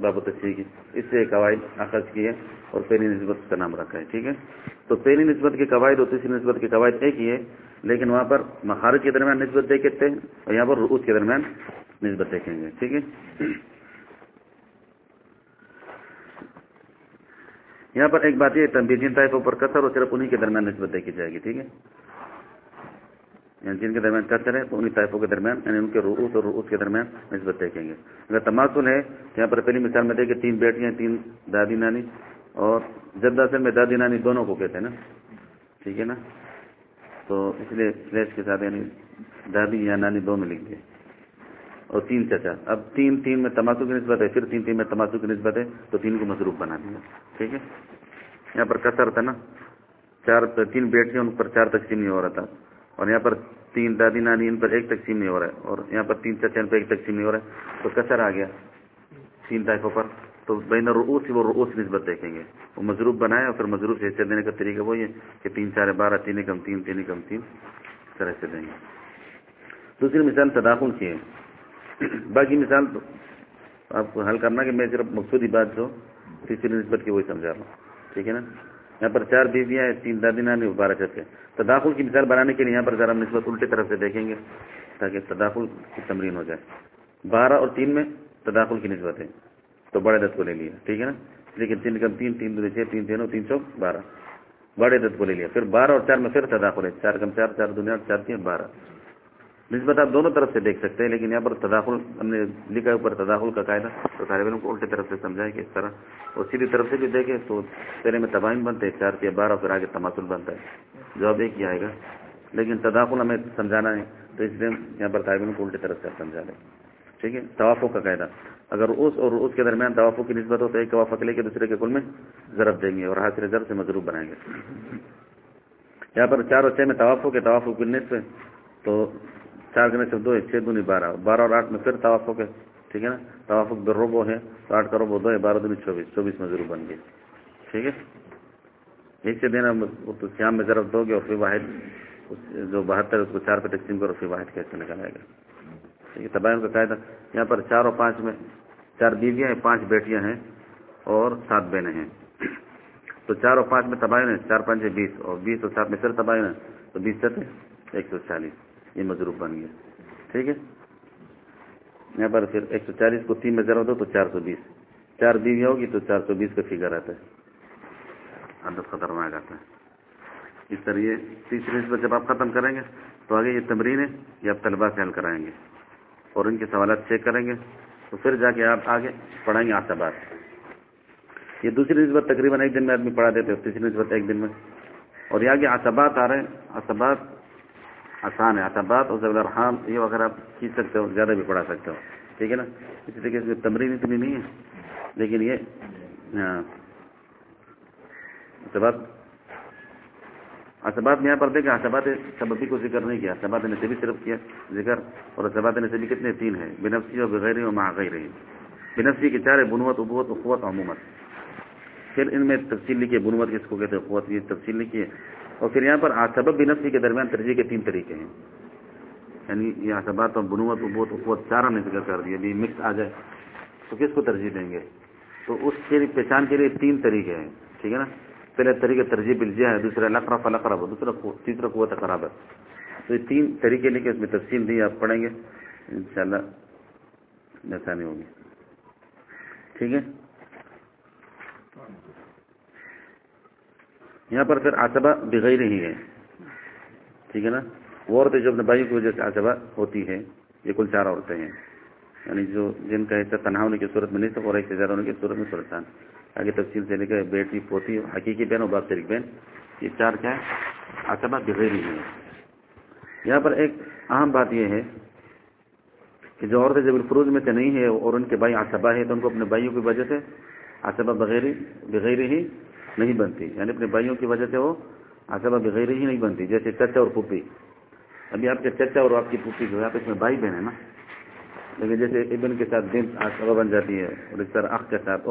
بابت اچھی کی اس سے قواعد اخذ کی ہے اور پہلی نسبت کا نام رکھا ہے۔ ٹھیک ہے؟ تو پہلی نسبت کے قواعد اور تیسری نسبت کے قواعد ایک ہی ہے۔ لیکن وہاں پر مہارت کے درمیان نسبت دیکھتے ہیں اور یہاں پر رؤوس کے درمیان نسبت دیکھیں گے، ٹھیک ہے؟ یہاں پر ایک بات یہ تنبیجین طائفوں پر کثر اور صرف انہیں کے درمیان نسبت دیکھی جائے گی، ٹھیک ہے؟ یعنی جن کے درمیان کثر ہے، تو انہیں طائفوں کے درمیان یعنی ان کے رؤوس اور رؤوس کے درمیان نسبت دیکھیں گے۔ اگر تماسل ہے یہاں پر پہلی مثال میں دیکھیں، تین بیٹیاں، تین دادی نانی اور جدہ سے میں دادی نانی دونوں کو کہتے ہیں نا، ٹھیک ہے نا؟ تو اس لیے فلیش کے ساتھ یعنی دادی یا نانی دو میں لکھ دیا اور تین چچا۔ اب تین تین میں تماسو کی نسبت ہے، پھر تین تین میں تماسو کی نسبت ہے، تو تین کو مصروف بنا دیا۔ ٹھیک ہے؟ یہاں پر کثر تھا نا۔ چار تین بیٹیاں ان پر چار تقسیم نہیں ہو رہا تھا۔ اور یہاں پر تین دادی نانی ان پر ایک تقسیم نہیں ہو رہا ہے۔ اور یہاں پر تین چچا ان پر ایک تقسیم نہیں ہو رہا ہے۔ تو کثر آ گیا۔ تین طائفوں پر۔ تو بین رؤوس وہ رؤوس نسبت دیکھیں گے۔ وہ مضروب بنائے اور پھر مضروب سے حصے دینے کا طریقہ وہی ہے کہ تین چار بارہ، تین کم تین تین کم تین طرح سے دیں گے۔ دوسری مثال تداخل کی ہے۔ باقی مثال آپ کو حل کرنا کہ میں صرف مقصودی بات جو تیسری نسبت کی وہی سمجھا رہا ہوں۔ ٹھیک ہے نا؟ یہاں پر چار بیویاں تین دادی نانی بارہ چچے۔ تداخل کی مثال بنانے کے لیے یہاں پر ذرا نسبت الٹے طرف سے دیکھیں گے تاکہ تداخل کی تمرین ہو جائے۔ بارہ اور تین میں تداخل کی نسبت ہے۔ تو بڑے دت کو لے لیا، ٹھیک ہے نا؟ لیکن تین، کم تین تین دو چھ، تین تینوں تین سو بارہ۔ بڑے دت کو لے لیا، پھر بارہ اور چار میں پھر تداخل ہے چار کم چار چار دنیا چار تین، بارہ۔ نسبت آپ دونوں طرف سے دیکھ سکتے ہیں، لیکن یہاں پر تداخل، ہم نے لکھا ہے اوپر تداخل کا قاعدہ، تو طالب علم کو الٹی طرف سے سمجھائے کہ اس طرح۔ اور سیدھی طرف سے بھی دیکھیں تو پہلے میں تباہم بنتے ہیں چار کے بارہ، پھر آگے تماسل بنتا ہے۔ جواب ایک ہی آئے گا۔ لیکن تداخل ہمیں سمجھانا ہے، تو اس لیے یہاں پر طالب علم کو الٹی طرف سے سمجھا لیں ٹھیک ہے؟ توافوں کا قاعدہ۔ اگر اس اور اس کے درمیان توافوں کی نسبت ہو تو ایک توافق لے کے دوسرے کے کل میں ضرب دیں گے اور حاصل ضرب سے مضروب بنائیں گے۔ یہاں پر چار اور چھ میں توافوں کے توافق کی نصف تو چار گنے سے دو ہے، چھ دونی بارہ بارہ اور آٹھ میں پھر توافق ہے، ٹھیک ہے نا؟ توافق دو روبو ہے، تو آٹھ کا روبو دو ہے، بارہ دونی چوبیس چوبیس مضروب بن گئے، ٹھیک ہے؟ ایک سے دینا تو شام میں ضرب دو گے اور پھر واحد جو بہتر ہے، اس کو چار پہ تقسیم کرو پھر واحد کیسے نکالائے گا؟ ٹھیک ہے، تباہی کا قاعدہ۔ یہاں پر چار اور پانچ میں چار بیویاں ہیں، پانچ بیٹیاں ہیں اور سات بہنیں ہیں۔ تو چار اور پانچ میں تباہی ہیں چار پانچ بیس۔ اور بیس اور سات میں پھر تباہی ہیں تو بیس سات ایک سو چالیس۔ یہ مضروب بن گیا۔ ٹھیک ہے؟ یہاں پر پھر ایک سو چالیس کو تین میں ضرورت ہو تو چار سو بیس۔ چار بیویاں ہوگی تو چار سو بیس کا فگر آتا ہے۔ عدد خطرناک آتا ہے۔ اس طرح یہ تیسری نسبت جب آپ ختم کریں گے تو آگے یہ تمرین ہے، یہ آپ طلبا سے حل کرائیں گے اور ان کے سوالات چیک کریں گے۔ تو پھر جا کے آپ آگے پڑھائیں گے آسبات یہ دوسری نسبت تقریباً ایک دن میں آدمی پڑھا دیتے تیسری نسبت ایک دن میں۔ اور یہ آگے آسبات آ رہے ہیں آسبات آسان ہے۔ آسبات اور ضبل الرحام یہ اگر آپ کھینچ سکتے ہو، زیادہ بھی پڑھا سکتے ہو۔ ٹھیک ہے نا؟ اسی طریقے سے تمرین اتنی نہیں ہے، لیکن یہ ہاں۔ اسبات میں یہاں پر دیکھا اسبات سببی کو ذکر نہیں کیا اسبات نے سے بھی صرف کیا ذکر، اور اسبات نے سے کتنے تین ہیں، بنفسی اور بغیر اور ماغیر بنفسی کے چارے بنوت، ابوت و قوت عمومت پھر ان میں تفصیل لکھی ہے بنوت کس کو کہتے ہیں، قوت کی تفصیل لکھی ہے اور پھر یہاں پر سبب بنفسی کے درمیان ترجیح کے تین طریقے ہیں۔ یعنی یہ اسبات اور بنوت، ابوت و قوت چاروں نے ذکر کر دیا، ابھی مکس آ جائے۔ تو کس کو ترجیح دیں گے؟ تو اس کے پہچان کے لیے تین طریقے ہیں، ٹھیک ہے نا؟ پہلے طریقے ترجیح الجا ہے دوسرا لقرا فلقرا دوسرا تیسرا قوت خراب ہے تو یہ تین طریقے لے کے اس میں تفصیل دی آپ پڑھیں گے۔ ان شاء اللہ نہیں ہوگی۔ ٹھیک ہے؟ یہاں پر پھر آسبا بغیر ہی ہے۔ ٹھیک ہے نا؟ وہ عورتیں جو اپنے بھائی کی وجہ سے آسبا ہوتی ہے یہ کل چار عورتیں ہیں۔ یعنی جو جن کا حصہ تنہا ہونے کی صورت میں نہیں سکتا اور ایک سے زیادہ ہونے کی صورت میں سلطان آگے تفصیل سے لے کے بیٹی پوتی، حقیقی بہن اور باپ شریک بہن، یہ چار کیا ہے؟ بغیر ہی ہے یہاں پر ایک اہم بات یہ ہے کہ جو عورتیں جب الفروز میں سے نہیں ہے اور ان کے بھائی آسبا ہے تو ان کو اپنے بھائیوں کی وجہ سے آسبا بغیر بغیر ہی نہیں بنتی۔ یعنی اپنے بھائیوں کی وجہ سے وہ آسبا بغیر ہی نہیں بنتی، جیسے چچا اور پھوپھی۔ ابھی آپ کے چچا اور آپ کی پھوپھی جو ہے، آپ اس میں بھائی بہن ہے نا۔ لیکن جیسے ابن کے ساتھ دن آسبا بن جاتی ہے اور اس طرح اخ کے ساتھ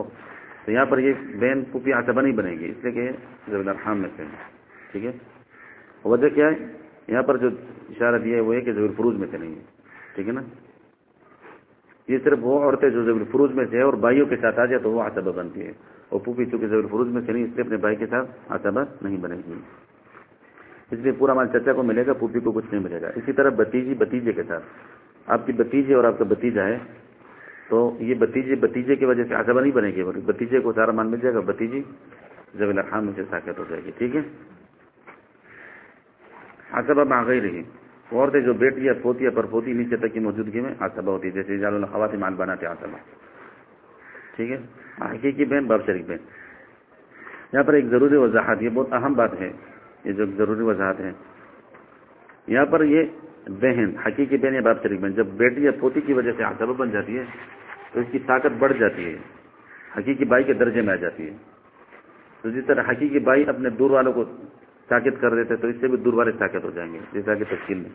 تو یہاں پر یہ بین پوپی آسبا نہیں بنے گی اس لیے کہ زبی الرحام میں سے ٹھیک ہے؟ وجہ کیا ہے؟ یہاں پر جو اشارہ دیا ہے وہ ہے کہ زبی الفروز میں سے نہیں ہے ٹھیک ہے نا؟ یہ صرف وہ عورتیں جو زبی الفروز میں سے ہے اور بھائیوں کے ساتھ آ جائے تو وہ آسبا بنتی ہے۔ اور پوپی چونکہ زبی الفروز میں سے نہیں، اس لیے اپنے بھائی کے ساتھ آسبا نہیں بنے گی۔ اس لیے پورا مال چچا کو ملے گا، پوپی کو کچھ نہیں ملے گا۔ اسی طرح بتیجی بتیجے کے ساتھ۔ آپ کی بتیجے اور آپ کا بتیجا ہے تو یہ بتیجے بتیجے کی وجہ سے آسبا نہیں بنے گی بتیجے کو سارا مان مل جائے گا، بتیجی زبی الرحام میں سے ساکت ہو جائے گی، ٹھیک ہے؟ آسبا میں آ گئی رہی عورتیں جو بیٹی یا پوتی یا پرپوتی نیچے تک کی موجودگی میں آسبا ہوتی ہے جیسے جال الخوات مال بناتے آسبا ٹھیک ہے؟ حقیقی بہن باب شریف بہن۔ یہاں پر ایک ضروری وضاحت، یہ بہت اہم بات ہے، یہ جو ضروری وضاحت ہے۔ یہاں پر یہ بہن، حقیقی بہن یا باب شریف بہن، جب بیٹی یا پوتی کی وجہ سے آسبا بن جاتی ہے تو اس کی طاقت بڑھ جاتی ہے۔ حقیقی بائی کے درجے میں آ جاتی ہے۔ تو جس طرح حقیقی بائی اپنے دور والوں کو طاقت کر دیتے تو اس سے بھی دور والے طاقت ہو جائیں گے، جیسا کہ تشکیل میں۔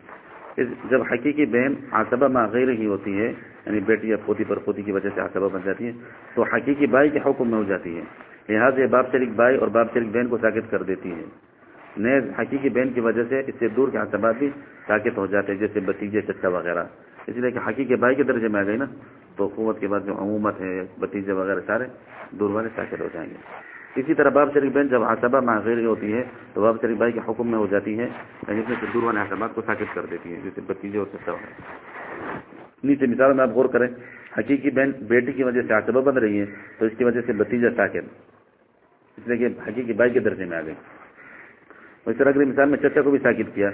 جب حقیقی بہن آسبا ماں غیر ہی ہوتی ہے یعنی بیٹی یا پوتی پر پوتی کی وجہ سے آسبا بن جاتی ہے، تو حقیقی بائی کے حکم میں ہو جاتی ہے۔ لہٰذا باپ شریک بائی اور باپ شریک بہن کو طاقت کر دیتی ہے۔ نیز حقیقی بہن کی وجہ سے اس سے دور کے آسبات بھی طاقت ہو جاتے ہیں، جیسے بتیجے، چچا وغیرہ۔ اس لیے کہ حقیقی بھائی کے درجے میں آ گئی نا۔ تو قوت کے بعد جو عمومت ہے، بتیجے وغیرہ سارے دور والے طاقت ہو جائیں گے۔ اسی طرح باب شریف بہن جب آسبا ماغیر ہوتی ہے، تو باب شریف بھائی کے حکم میں ہو جاتی ہے یعنی جس میں سے دور والے آسبات کو طاقت کر دیتی ہے جیسے بتیجے اور چچا وغیرہ نیچے مثال میں آپ غور کریں، حقیقی بہن بیٹی کی وجہ سے آسبا بن رہی ہے تو اس کی وجہ سے بتیجا طاقت اس لیے کہ حقیقی بھائی کے درجے میں آ گئی اس طرح کی مثال میں چچا کو بھی ساکت کیا،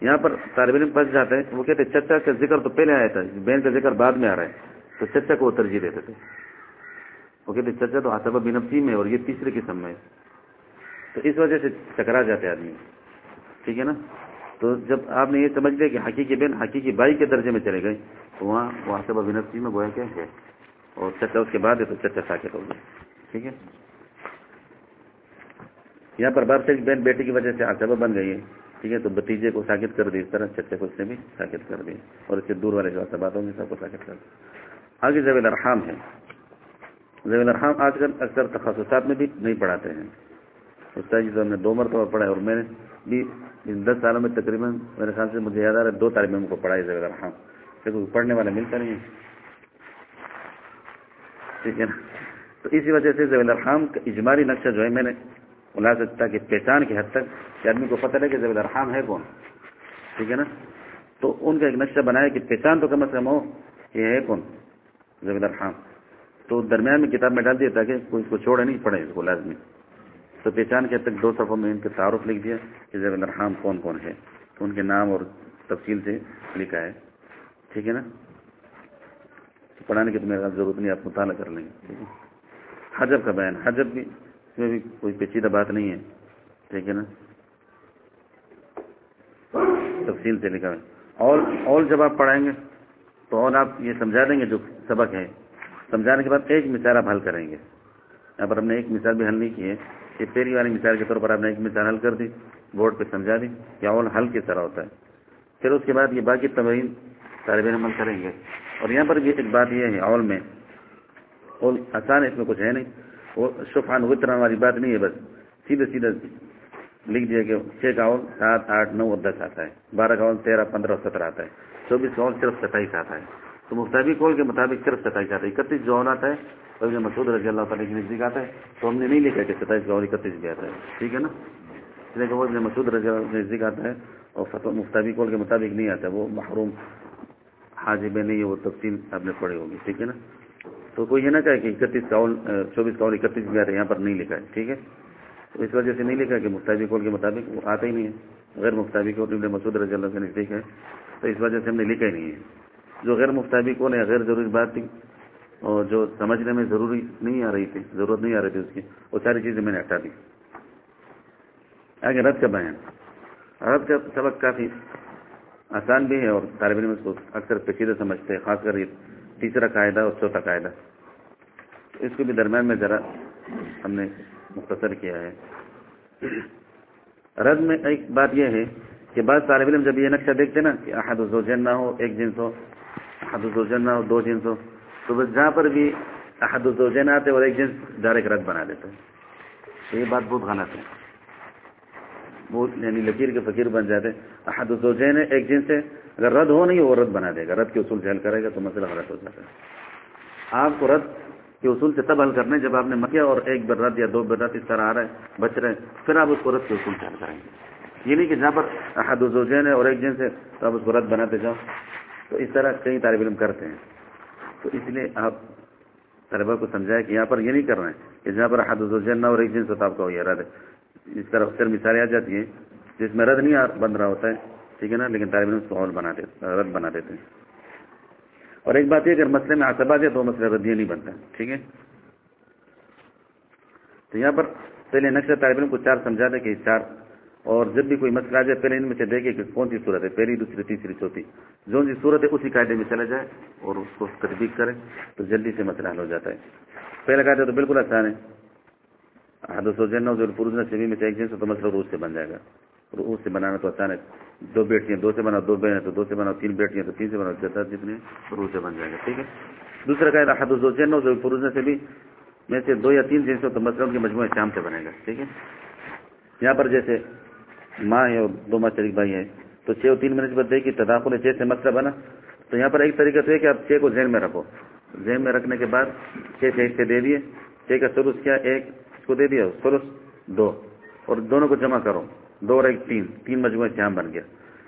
یہاں پر طالب علم پھنس جاتے ہیں، وہ کہتے ہیں، چچا کا ذکر تو پہلے آیا تھا، بہن کا ذکر بعد میں آ رہا ہے۔ تو چچا کو وہ ترجیح دیتے تھے۔ وہ کہتے چچا تو آسبا بنفسی میں اور یہ تیسرے قسم میں تو اس وجہ سے ٹکرا جاتے آدمی۔ ٹھیک ہے نا؟ تو جب آپ نے یہ سمجھ لیا کہ حقیقی بہن حقیقی بائی کے درجے میں چلے گئے، تو وہاں وہ آسبا بنفسی میں گویا کیا ہے؟ اور چچا اس کے بعد ہے تو چچا ساکت ہو گیا۔ ٹھیک ہے؟ یہاں پر باپ سے بہن بیٹی کی وجہ سے آسبا بن گئی ہے۔ ٹھیک ہے؟ تو بتیجے کو ساکت کر دی اس طرح چچے کو اس نے بھی ساکت کر دی اور اس سے دور والے جو آسبات ہوں گے سب کو ساکت کر دی آگے زیب الرحام ہے۔ زیب الرحام آج کل اکثر تخصصات میں بھی نہیں پڑھاتے ہیں۔ استاد جی تو ہم نے دو مرتبہ پڑھا ہے اور میں نے بھی ان دس سالوں میں تقریباً میرے خیال سے مجھے یاد آ رہا ہے دو طالب علم کو پڑھا ہے زیب الرحام لیکن پڑھنے والا ملتا نہیں ہے۔ ٹھیک ہے نا؟ تو اسی وجہ سے زیب الرحام کا اجمالی نقشہ جو ہے میں نے ملازمتا کی پہچان کی حد تک کہ آدمی کو پتہ لگے زبید الرحام ہے کون۔ ٹھیک ہے نا؟ تو ان کا ایک نقشہ بنایا کہ پہچان تو کم از کم ہو یہ ہے کون۔ زبید الرحام تو درمیان میں کتاب میں ڈال دیا تاکہ کوئی اس کو چھوڑے نہیں پڑے اس کو لازمی۔ تو پہچان کے تک دو صفوں میں ان کے تعارف لکھ دیا کہ زیب الرحام کون کون ہے۔ تو ان کے نام اور تفصیل سے لکھا ہے۔ ٹھیک ہے نا؟ پڑھانے کی تو میرے ضرورت نہیں، آپ مطالعہ کر لیں گے۔ ٹھیک ہے۔ حجب کا بیان، حجب بھی اس میں بھی کوئی پیچیدہ بات نہیں ہے۔ ٹھیک ہے نا؟ تفصیل سے لکھا ہے۔ اور اور جب آپ پڑھائیں گے تو اور آپ یہ سمجھا دیں گے جو سبق ہے۔ سمجھانے کے بعد ایک مثال آپ حل کریں گے۔ یہاں پر ہم نے ایک مثال بھی حل نہیں کی ہے یہ پہلی والی مثال کے طور پر آپ نے ایک مثال حل کر دی، بورڈ پہ سمجھا دی کہ اول حل کس طرح ہوتا ہے۔ پھر اس کے بعد یہ باقی تبعین طالب علم کریں گے۔ اور یہاں پر بھی ایک بات یہ ہے اول میں، اول آسان اس میں کچھ ہے نہیں۔ وہ شفان وطران والی بات نہیں ہے، بس سیدھے سیدھے لکھ دیا کہ چھ کا اول سات آٹھ نو اور دس آتا ہے۔ بارہ کا اول تیرہ، پندرہ سترہ آتا ہے۔ چوبیس کا اول صرف ستائیس آتا ہے۔ تو مفتابی کول کے مطابق صرف ستائیس آتا ہے اکتیس جو آتا ہے تو مسعود رضی اللہ تعالیٰ کے نزدیک آتا ہے تو ہم نے نہیں لکھا کہ ستائیس کا اکتیس بھی آتا ہے ٹھیک ہے نا؟ اس لیے کہ وہ ابن مسعود رضی اللہ کے نزدیک آتا ہے اور فتح مفتابی کول کے مطابق نہیں آتا ہے وہ محروم حاجب نہیں ہے، وہ تفصیل آپ نے پڑھی ہوگی، ٹھیک ہے نا؟ تو کوئی یہ نہ کہے کہ اکتیس کا اول، چوبیس کا اول اکتیس بھی آتا ہے یہاں پر نہیں لکھا ہے، ٹھیک ہے؟ تو اس وجہ سے نہیں لکھا کہ مفتابی کول کے مطابق وہ آتا ہی نہیں ہے غیر مفتابی کول ابن مسعود رضی اللہ کے نزدیک ہے، تو اس وجہ سے ہم نے لکھا ہی نہیں ہے۔ جو غیر مفتابی کول ہے، غیر ضروری بات تھی، اور جو سمجھنے میں ضروری نہیں آ رہی تھی، ضرورت نہیں آ رہی تھی اس کی، وہ ساری چیزیں میں نے ہٹا دی۔ آگے رد کا بیان۔ رد کا سبق کافی آسان بھی ہے اور طالب علم اس کو اکثر پیچیدہ سمجھتے ہیں، خاص کر یہ تیسرا قاعدہ اور چوتھا قاعدہ۔ اس کو بھی درمیان میں ذرا ہم نے مختصر کیا ہے۔ رد میں ایک بات یہ ہے کہ بعض طالب علم جب یہ نقشہ دیکھتے نا کہ احد الزوجین نہ ہو، ایک جنس ہو احد الزوجین نہ ہو دو جنس ہو تو بس جہاں پر بھی احد الزوجین آتے اور ایک جنس ڈائریکٹ رد بنا دیتے یہ بات بہت غلط ہے۔ وہ یعنی لکیر کے فقیر بن جاتے احد الزوجین ایک جنس ہے۔ اگر رد ہو نہیں، وہ رد بنا دے گا۔ رد کے اصول سے حل کرے گا تو مسئلہ غلط ہو جاتا ہے۔ آپ کو رد کے اصول سے تب حل کرنے جب آپ نے مکیا اور ایک بر رد یا دو بر رد اس طرح آ رہا ہے، بچ رہے ہیں پھر آپ اس کو رد کے اصول سے حل کریں گے۔ یہ نہیں کہ جہاں پر احد الزوجین ہے اور ایک جنس ہے، تو آپ اس کو رد بناتے جاؤ۔ تو اس طرح کئی طالب علم کرتے ہیں۔ تو اس لیے آپ طلبا کو سمجھائے کہ یہاں پر یہ نہیں کر رہے ہیں کہ جہاں پر احد الزوجین اور ایک جنس ہوتا آپ کا یہ رد ہے۔ اس طرح اکثر مثالیں آ جاتی ہیں۔ جس میں رد نہیں بن رہا ہوتا ہے، ٹھیک ہے نا؟ لیکن طالب علم اس کو اور بنا دیتے رد بنا دیتے ہیں۔ اور ایک بات یہ اگر مسئلے میں آسب آ جائے تو مسئلہ ردیہ نہیں بنتا ٹھیک ہے؟ تو یہاں پر پہلے نقشہ طالب علم کو چار سمجھا دے کہ چار اور جب بھی کوئی مسئلہ آ جائے، پہلے ان میں سے دیکھے کہ کون سی صورت ہے، پہلی، دوسری، تیسری، چوتھی۔ جو سی صورت ہے، اسی قاعدے میں چلا جائے اور اس کو تدبیق کرے تو جلدی سے مسئلہ حل ہو جاتا ہے۔ پہلا قاعدہ تو بالکل آسان ہے۔ حدث و جن پروزن سے میں سے ایک جن تو مسئلہ روز سے بن جائے گا۔ روز سے بنانا تو آسان ہے۔ دو بیٹیاں دو سے بناؤ، دو بہن تو دو سے بناؤ، تین بیٹیاں تو تین سے بناؤ، جتنا جتنے روز سے بن جائے گا، ٹھیک ہے؟ دوسرا قاعدہ حدث و جن پروزن سے بھی میں سے دو یا تین جنس ہو تو مسئلہ ان کے مجموعے شام سے بنے گا، ٹھیک ہے؟ یہاں پر جیسے ماں ہے اور دو ماں شریک بھائی ہے تو چھ اور تین منٹ بعد دیکھیے تداخل چھ سے مطلب مسئلہ بنا تو یہاں پر ایک طریقہ تو ہے کہ آپ چھ کو ذہن میں رکھو۔ ذہن میں رکھنے کے بعد چھ سے ایک سے دے دیے۔ چھ کا سروس کیا؟ ایک اس کو دے دیا سروس دو۔ اور دونوں کو جمع کرو۔ دو اور ایک تین۔ تین مجموعے شام بن گیا۔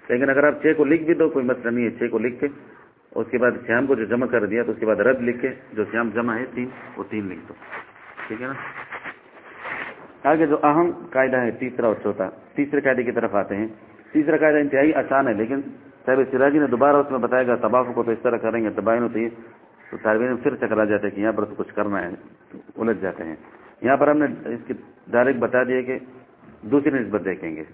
لیکن اگر آپ چھ کو لکھ بھی دو، کوئی مسئلہ نہیں ہے۔ چھ کو لکھ کے اس کے بعد شیام کو جو جمع کر دیا تو اس کے بعد رد لکھ کے جو شیام جمع ہے، تین وہ تین لکھ دو۔ ٹھیک ہے نا؟ آگے جو اہم قاعدہ ہے، تیسرا اور چوتھا۔ تیسرے قاعدے کی طرف آتے ہیں۔ تیسرا قاعدہ انتہائی آسان ہے، لیکن صاحب سراجی نے دوبارہ اس میں بتایا گا تباہ کو تو اس طرح کریں گے، تباہی ہوتی۔ ہے تو طالب علم پھر چکرا جاتے ہیں کہ یہاں پر تو کچھ کرنا ہے، الجھ جاتے ہیں۔ یہاں پر ہم نے اس کی ڈائریکٹ بتا دیا کہ دوسری نسبت دیکھیں گے۔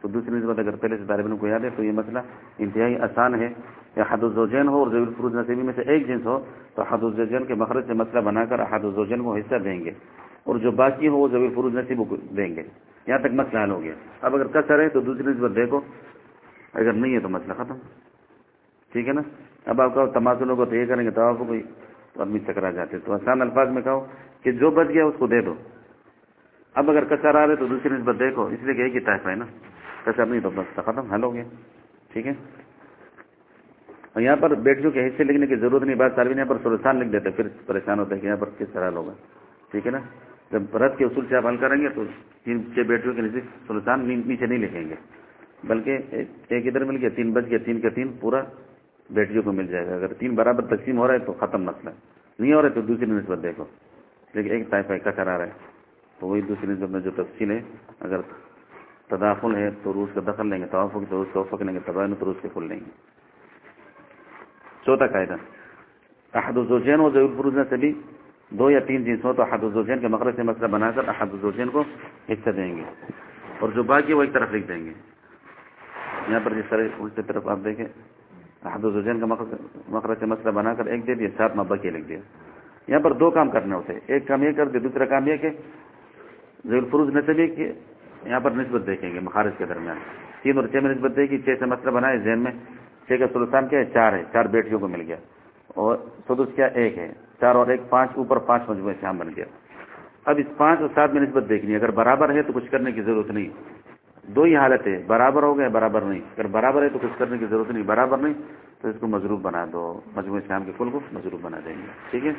تو دوسری نسبت اگر پہلے سے طالب علم کو یاد ہے، تو یہ مسئلہ انتہائی آسان ہے۔ یا حد الزوجین ہو اور ضبی الفروز نصیبی میں سے ایک جنس ہو، تو حد الزوجین کے مخرج سے مسئلہ بنا کر حد الزوجین کو حصہ دیں گے۔ اور جو باقی ہو وہ ضبی الفروز نصیب کو دیں گے۔ یہاں تک مسئلہ حل ہو گیا۔ اب اگر کثر ہے تو دوسری نسبت دیکھو۔ اگر نہیں ہے تو مسئلہ ختم۔ ٹھیک ہے نا؟ اب آپ کہو تماسلوں کو تو یہ کریں گے تو آپ کو کوئی آدمی چکرا جاتے تو آسان الفاظ میں کہو کہ جو بچ گیا اس کو دے دو۔ اب اگر کچر آ رہے تو دوسری نسبت دیکھو۔ اس لیے کہ ایک ہی ٹائپ ہے نا۔ کچر نہیں تو بس ختم، حل ہو گیا۔ ٹھیک ہے؟ اور یہاں پر بیٹیوں کے حصے لکھنے کی ضرورت نہیں، بات سالوین یہاں پر سلسان لکھ دیتے پھر پریشان ہوتے ہیں کہ یہاں پر کس طرح ہوگا۔ ٹھیک ہے نا؟ جب رد کے اصول سے آپ حل کریں گے تو تین چھ بیٹیوں کے نیچے سلطان نیچے نہیں لکھیں گے۔ بلکہ ایک ادھر مل گیا، تین بج گیا، تین کا تین پورا بیٹیوں کو مل جائے گا۔ اگر تین برابر تقسیم ہو رہا ہے تو ختم مسئلہ۔ نہیں ہو رہا ہے تو دوسری نسبت دیکھو۔ لیکن ایک طائفہ کا کرا رہا ہے تو وہی دوسری نسبت میں جو تفصیل ہے، اگر تداخل ہے تو روس کا دخل لیں گے، توافق تو روس کا وفق لیں گے تباین تو روس کے کھل لیں گے۔ چوتھا قاعدہ۔ احد الزوجین و ضرور فروز سے بھی دو یا تین جنس ہو تو احد الزوجین کے مقرر سے مسئلہ بنا کر احد الزوجین کو حصہ دیں گے۔ اور جو باقی وہ ایک طرف لکھ دیں گے۔ یہاں پر جس طرح اس طرف آپ دیکھیں، احد الزوجین کا مقرر سے مسئلہ بنا کر ایک دے دیا، سات مبا کے لکھ دیا۔ یہاں پر دو کام کرنے ہوتے ایک کام یہ کر دے، دوسرا کام یہ کہ ضرور فروز نصبی کہ یہاں پر نسبت دیکھیں گے، مخارج کے درمیان۔ تین اور چھ میں نسبت دے گی، چھ سے مسئلہ بنائے ذہن میں چھ کا سلطان کیا ہے؟ چار ہے، چار بیٹیوں کو مل گیا۔ اور سدس کیا ایک ہے، چار اور ایک، پانچ اوپر، پانچ مجموعے شام بن گیا۔ اب اس پانچ اور سات میں نسبت دیکھنی، اگر برابر ہے تو کچھ کرنے کی ضرورت نہیں۔ دو ہی حالت ہے، برابر ہو گئے، برابر نہیں۔ اگر برابر ہے تو کچھ کرنے کی ضرورت نہیں، برابر نہیں، تو اس کو مضروب بنا دو۔ مجموعہ شام کے کل کو مضروب بنا دیں گے، ٹھیک ہے؟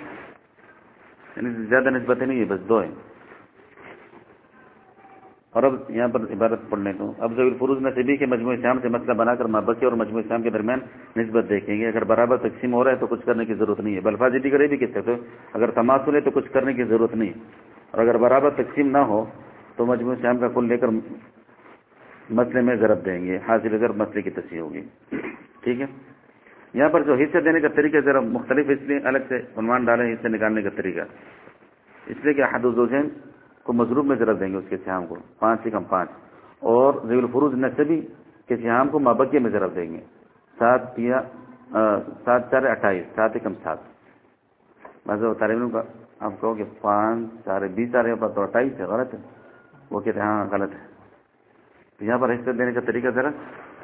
یعنی زیادہ نسبتیں نہیں ہے بس دو ہیں۔ اور اب یہاں پر عبارت پڑھنے کو اب ضبیر فروز نصیبی کے مجموعی شام سے مسئلہ بنا کر مابکی اور مجموعی شام کے درمیان نسبت دیکھیں گے۔ اگر برابر تقسیم ہو رہا ہے تو کچھ کرنے کی ضرورت نہیں ہے۔ بلفاظ جدی کرے بھی کس طرح اگر تماسل ہے تو کچھ کرنے کی ضرورت نہیں اور اگر برابر تقسیم نہ ہو تو مجموعی شام کا کل لے کر مسئلے میں ضرب دیں گے۔ حاصل اگر مسئلے کی تصحیح ہوگی۔ ٹھیک ہے؟ یہاں پر جو حصے دینے کا طریقہ ذرا مختلف اس لیے الگ سے عنوان ڈالے حصے نکالنے کا طریقہ۔ اس لیے کہ حد الزوجین کو مضروب میں ضرب دیں گے اس کے سیام کو، پانچ سے کم پانچ۔ اور ضی الفروز نصبی کے سیام کو مابکیے میں ضرب دیں گے۔ سات یا سات چار اٹھائیس، سات کم سات۔ بس تعلیم کا آپ کہو کہ پانچ چار بیس چار پر تو اٹھائیس ہے، غلط ہے۔ وہ کہتے ہیں ہاں غلط ہے۔ تو یہاں پر حصہ دینے کا طریقہ ذرا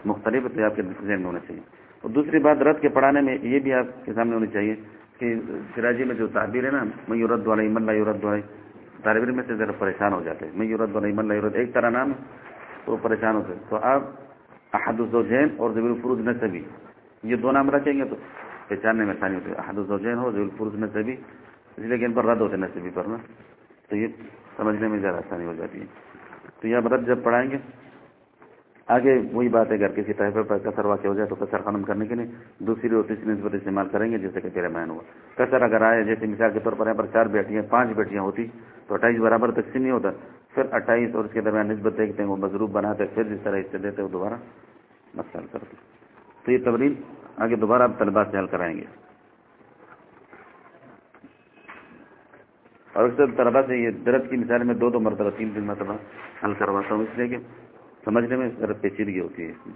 مختلف ہے، تو آپ کے ذہن میں ہونا چاہیے۔ اور دوسری بات رد کے پڑھانے میں یہ بھی آپ کے سامنے ہونی چاہیے کہ سراجی میں جو تعبیر ہے نا میں یورت والا ایمن لا یورت والا طالب علم میں سے ذرا پریشان ہو جاتے ہیں۔ میں یورت والا ایمن یورت ایک طرح نام تو پریشان ہوتے تو آپ احد الزوجین اور زبیر الفروز میں سے بھی۔ یہ دو نام رکھیں گے تو پہچاننے میں آسانی ہوتی ہے۔ احد الزوجین ہو زبیر الفروز میں سے بھی۔ اس لیے کہ ان پر رد ہوتے نصبی پر نا۔ تو یہ سمجھنے میں زیادہ آسانی ہو جاتی ہے۔ تو یہ رد جب پڑھائیں گے آگے وہی بات ہے، اگر کسی طرح پر کثر واقع ہو جائے تو کثر ختم کرنے کے لیے دوسری اور تیسری نسبت استعمال کریں گے، جیسے کہ تیرا بیان ہوا۔ کثر اگر آئے، جیسے مثال کے طور پر یہاں پر چار بیٹیاں، پانچ بیٹیاں ہوتی، تو اٹھائیس برابر تقسیم نہیں ہوتا۔ پھر اٹھائیس اور اس کے درمیان نسبت دیکھتے ہیں، وہ مضروب بناتے پھر جس طرح اس سے دیتے وہ دوبارہ مسئلہ حل کرتے تو یہ تبدیل آگے دوبارہ آپ طلبا سے حل کرائیں گے۔ اور اکثر طلبا سے یہ درد کی مثال میں دو دو مرتبہ، تین تین مرتبہ حل کرواتا ہوں اس لیے کہ سمجھنے میں ذرا پیچیدگی ہوتی ہے اس میں۔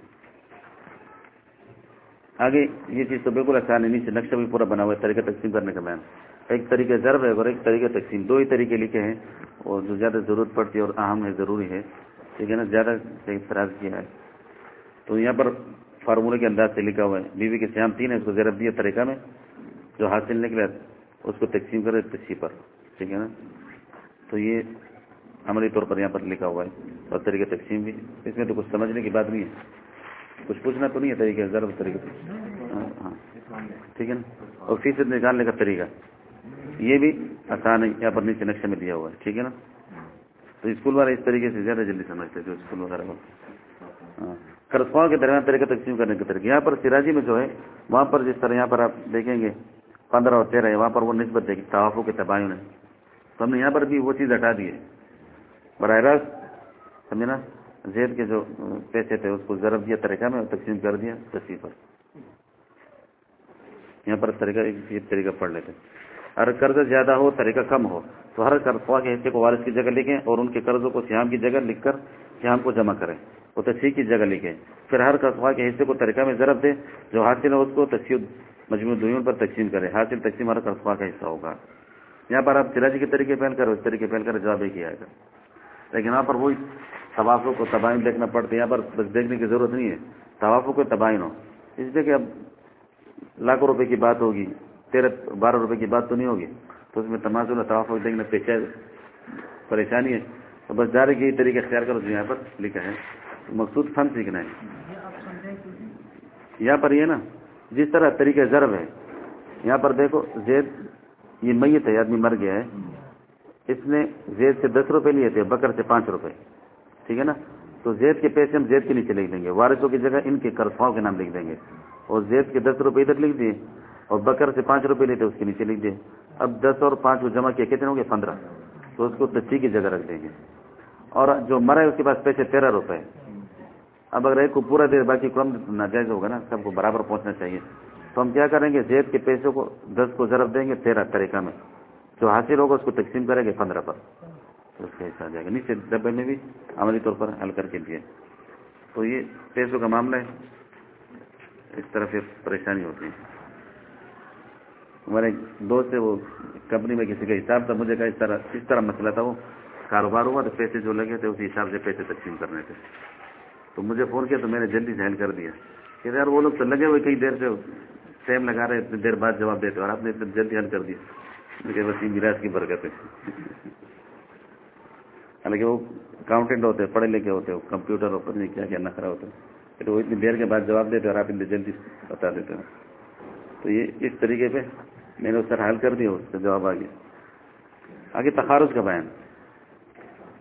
آگے یہ چیز تو بالکل آسان ہے، نیچے نقشہ بھی پورا بنا ہوا ہے، طریقہ تقسیم کرنے کا بیان۔ ایک طریقہ ضرب ہے اور ایک طریقہ تقسیم۔ دو ہی طریقے لکھے ہیں اور جو زیادہ ضرورت پڑتی ہے اور اہم ہے، ضروری ہے۔ ٹھیک ہے نا؟ زیادہ اعتراض کیا ہے۔ تو یہاں پر فارمولے کے انداز سے لکھا ہوا ہے، بیوی کے سیام تین ہے اس کو ضرب دیا طریقہ میں، جو حاصل نکلا اس کو تقسیم کرے تشریح پر۔ ٹھیک ہے نا؟ تو یہ عملی طور پر یہاں پر لکھا ہوا ہے اور طریقہ تقسیم بھی اس میں تو کچھ سمجھنے کی بات نہیں ہے۔ کچھ پوچھنا تو نہیں ہے طریقہ ضرب طریقہ ہاں،, ہاں ٹھیک ہے نا؟ اور فیصد نکالنے کا طریقہ۔ یہ بھی آسان ہے، یہاں پر نیچے نقشے میں دیا ہوا ہے۔ ٹھیک ہے نا؟ تو اسکول والے اس طریقے سے زیادہ جلدی سمجھتے جو اسکول وغیرہ ہو کرسواؤں ہاں۔ کے درمیان طریقہ تقسیم کرنے کا طریقہ۔ یہاں پر سراجی میں جو ہے، وہاں پر جس طرح یہاں پر آپ دیکھیں گے، پندرہ اور تیرہ ہے، وہاں پر وہ نسبت دیکھی توافوں کے تباہیوں نے تو ہم نے یہاں پر بھی وہ چیز ہٹا دی ہے۔ براہ راست، سمجھے نا؟ زید کے جو پیسے تھے، اس کو ضرب دیا، طریقہ میں تقسیم کر دیا تصویر پر۔ یہاں پر طریقہ، ایک طریقہ پڑھ لیتے اگر قرض زیادہ ہو، طریقہ کم ہو، تو ہر قرض کے حصے کو وارث کی جگہ لکھیں اور ان کے قرضوں کو سیام کی جگہ لکھ کر سیام کو جمع کریں۔ وہ تصحیح کی جگہ لکھیں۔ پھر ہر قصبہ کے حصے کو طریقہ میں ضرب دے جو حاصل ہے اس کو تصحیح مجموع دویوں پر تقسیم کرے حاصل، تقسیم ہر قصبہ کا حصہ ہوگا۔ یہاں پر آپ سراجی کے طریقے پہن کر، اس طریقے پہن کر جواب ایک ہی آئے گا۔ لیکن یہاں پر وہی توافوں کو تباہی دیکھنا پڑتا ہے، یہاں پر بس دیکھنے کی ضرورت نہیں ہے۔ توافوں کو تباہی ہو۔ اس لیے کہ اب لاکھوں روپے کی بات ہوگی، تیرہ، بارہ روپے کی بات تو نہیں ہوگی۔ تو اس میں تماشا توافع دیکھنا پیچھے پریشانی ہے۔ تو بس جا رہے طریقے اختیار کرو جو یہاں پر لکھا ہے۔ مقصود فن سیکھنا ہے۔ یہاں پر یہ نا، جس طرح طریقہ ضرب ہے، یہاں پر دیکھو، زید، یہ میت ہے آدمی مر گیا ہے۔ اس نے زید سے دس روپے لیے تھے، بکر سے پانچ روپے۔ ٹھیک ہے نا؟ تو زید کے پیسے ہم زید کے نیچے لکھ دیں گے۔ وارثوں کی جگہ ان کے کرفاؤں کے نام لکھ دیں گے۔ اور زید کے دس روپے ادھر لکھ دیے۔ اور بکر سے پانچ روپے لیتے اس کے نیچے لکھ دیے۔ اب دس اور پانچ کو جمع کیا کتنے ہوں گے؟ پندرہ۔ تو اس کو تسی کی جگہ رکھ دیں گے۔ اور جو مرا ہے، اس کے پاس پیسے تیرہ روپے۔ اب اگر ایک کو پورا دے، باقی کم ناجائز ہوگا نا، سب کو برابر پہنچنا چاہیے۔ تو ہم کیا کریں گے؟ زید کے پیسوں کو، دس کو ضرب دیں گے تیرہ طریقہ میں۔ جو حاصل ہوگا اس کو تقسیم کریں گے پندرہ پر۔ تو اس کا حصہ آ جائے گا۔ نیچے ڈبے میں بھی عملی طور پر حل کر کے دیے۔ تو یہ پیسوں کا معاملہ ہے۔ اس طرح پھر پریشانی ہوتی ہے۔ ہمارے دوست سے وہ کمپنی میں کسی کا حساب تھا، مجھے کہا اس طرح اس طرح مسئلہ تھا، وہ کاروبار ہوا تو پیسے جو لگے تھے، اسی حساب سے پیسے تقسیم کرنے تھے۔ تو مجھے فون کیا تو میں نے جلدی سے حل کر دیا۔ کہ یار وہ لوگ تو لگے ہوئے کئی دیر سے، ٹائم لگا رہے، اتنی دیر بعد جواب دیتے اور آپ نے اتنی جلدی حل کر دیا۔ کہ بس میراج کی برکت ہے حالانکہ وہ اکاؤنٹنٹ ہوتے پڑھے لکھے ہوتے وہ کمپیوٹر اور نہیں، کیا کیا نخرا ہوتا ہے۔ پھر وہ اتنی دیر کے بعد جواب دیتے اور آپ اتنی جلدی بتا دیتے ہو تو یہ اس طریقے پہ میں نے اس طرح حل کر دیا، اس کا جواب آ گیا۔ آگے تخارج کا بیان۔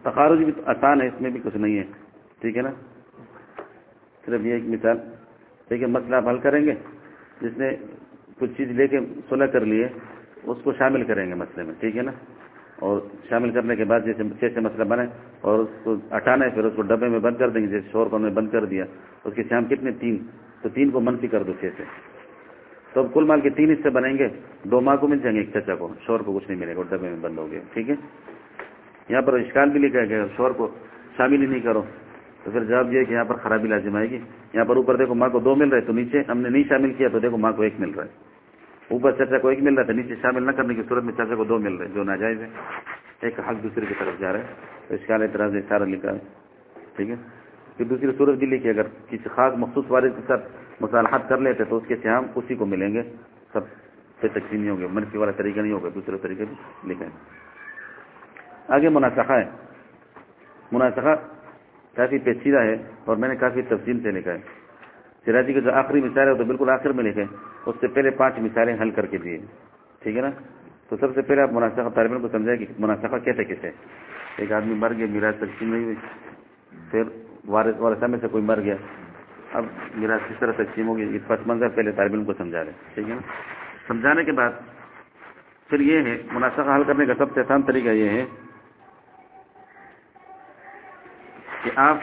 تخارج بھی آسان ہے، اس میں بھی کچھ نہیں ہے۔ ٹھیک ہے نا؟ صرف یہ ایک مثال۔ دیکھیے مسئلہ آپ حل کریں گے۔ جس نے کچھ چیز لے کے صلح کر لیے اس کو شامل کریں گے مسئلے میں، ٹھیک ہے نا؟ اور شامل کرنے کے بعد جیسے چھ سے مسئلہ بنے اور اس کو ہٹانا ہے پھر اس کو ڈبے میں بند کر دیں گے، جیسے شور کو ہم نے بند کر دیا، اس کے شام کتنے؟ تین۔ تو تین کو منفی کر دو، چھ سے۔ تو اب کل مال کے تین حصے بنیں گے، دو ماہ کو مل جائیں گے، ایک چچا کو۔ شور کو کچھ نہیں ملے گا ڈبے میں بند ہو گیا، ٹھیک ہے؟ یہاں پر اشکال بھی لکھا گیا، شور کو شامل ہی نہیں کرو۔ تو پھر جواب یہ کہ یہاں پر خرابی لازم آئے گی۔ یہاں پر اوپر دیکھو ماں کو دو مل رہے، تو نیچے ہم نے نہیں شامل کیا، تو دیکھو ماں کو ایک مل رہا ہے۔ اوپر چچا کو ایک مل رہا تھا، نیچے شامل نہ کرنے کی صورت میں چچا کو دو مل رہے جو ناجائز ہے ایک حق دوسرے کی طرف جا رہا ہے، تو اس کا اعتراض سارا لکھا ہے۔ ٹھیک ہے؟ پھر دوسری صورت بھی لکھی، اگر کسی خاص مخصوص والد کے ساتھ مصالحات کر لیتے تو اس کے سیام اسی کو ملیں گے۔ سب سے تقسیم نہیں ہوگے منفی والا طریقہ نہیں ہوگا، دوسرے طریقے بھی لکھیں آگے مناسخہ ہے۔ مناسخہ کافی پیچیدہ ہے اور میں نے کافی تفصیل سے لکھا ہے۔ سراجی کا جو آخری مثال ہے وہ تو بالکل آخر میں لکھے، اس سے پہلے پانچ مثالیں حل کر کے دیے۔ ٹھیک ہے نا؟ تو سب سے پہلے آپ مناسخہ طالب علم کو سمجھائے کہ مناسخہ کہتے کیسے ایک آدمی مر گیا میراج تقسیم نہیں ہوئی۔ پھر وارث، وارثہ میں سے کوئی مر گیا۔ اب میراج کس طرح تقسیم ہوگی؟ اس پس منظر پہلے طالب علم کو سمجھا رہے ٹھیک ہے نا؟ سمجھانے کے بعد پھر یہ ہے، مناسخہ حل کرنے کا سب سے آسان طریقہ یہ ہے کہ آپ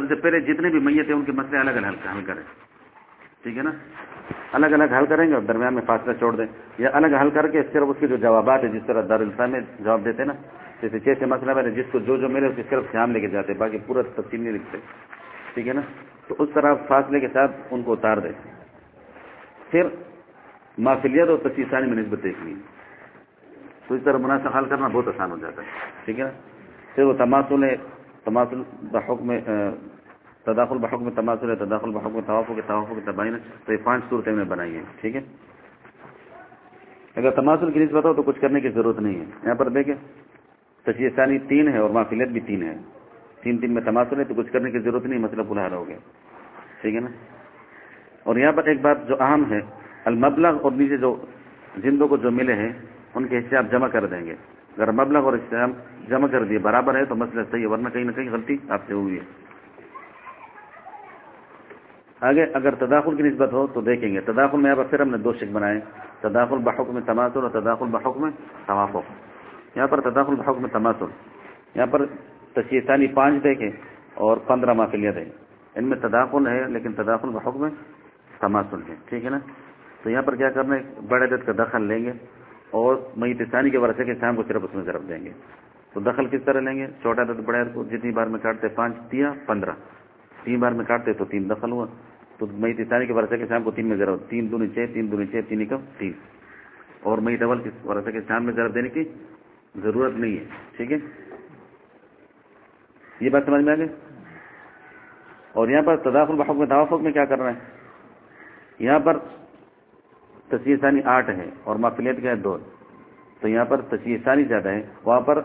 سب سے پہلے جتنے بھی میت ہیں، ان کے مسئلے الگ الگ حل کریں۔ ٹھیک ہے نا؟ الگ الگ حل کریں گے اور درمیان میں فاصلہ چھوڑ دیں۔ یا الگ حل کر کے صرف اس کے جو جوابات ہیں، جس طرح دارالفاظ میں جواب دیتے نا، جیسے چھ سے مسئلہ میں جس کو جو جو ملے، اس کی صرف شام لے کے جاتے باقی پورا تفصیل نہیں لکھتے۔ ٹھیک ہے نا؟ تو اس طرح فاصلے کے ساتھ ان کو اتار دیں۔ پھر مافلیت اور تصیثانی میں نسبت دیکھ لی تو اس طرح مناسب حل کرنا بہت آسان ہو جاتا ہے۔ ٹھیک ہے نا؟ پھر وہ تماسل ہے تماسل بحکم تداخل بحق میں تماسل ہے تداخل بحق میں توافق کے توافق کے تباہی تو یہ پانچ صورتیں میں بنائی ہیں، ٹھیک ہے؟ اگر تماسل کی نسبت ہو تو کچھ کرنے کی ضرورت نہیں ہے۔ یہاں پر دیکھیں تشیح ثانی تین ہے اور معافیت بھی تین ہے۔ تین تین میں تماسل ہے تو کچھ کرنے کی ضرورت نہیں مطلب بلا ہو گیا۔ ٹھیک ہے نا؟ اور یہاں پر ایک بات جو اہم ہے، المبلغ اور نیچے جو زندوں کو جو ملے ہیں، ان کے حصے آپ جمع کر دیں گے۔ اگر مبلغ اور حصے جمع کر دیے، برابر ہے تو مسئلہ صحیح ہے، ورنہ کہیں نہ کہیں غلطی آپ سے ہوئی ہے۔ آگے، اگر تداخل کی نسبت ہو تو دیکھیں گے۔ تداخل میں پھر ہم نے دو شک بنائے۔ تداخل بحق میں تماسل اور تداخل بحق میں توافق۔ یہاں پر تداخل بحق میں تماسل یہاں پر تشیح ثانی پانچ دیکھیں اور پندرہ معافلیت ہیں۔ ان میں تداخل ہے لیکن تداخل بحق میں تماسل ہے۔ ٹھیک ہے نا؟ تو یہاں پر کیا کرنا ہے؟ بڑے عدد کا دخل لیں گے۔ اور میت ثانی کے ورثے کے شام کو صرف اس میں ضرب دیں گے۔ تو دخل کس طرح لیں گے؟ چھوٹا عدد بڑے عدد کو جتنی بار میں کاٹتے پانچ دیا پندرہ۔ تین بار میں کاٹتے تو تین دخل ہوا۔ تو مئی تیسانی کے ورثے کے شام کو تین میں ضرورت تین دونوں چھ تین دونوں چھ تین کم تین اور مئی ڈبل کے ورثے کے شام میں ضرورت دینے کی ضرورت نہیں ہے۔ ٹھیک ہے؟ یہ بات سمجھ میں آ گئی؟ اور یہاں پر تداخل بحق میں توافق میں کیا کر رہے ہیں؟ یہاں پر تصویر ثانی آٹھ ہے اور معافیت کا ہے دو۔ تو یہاں پر تصویر ثانی زیادہ ہے وہاں پر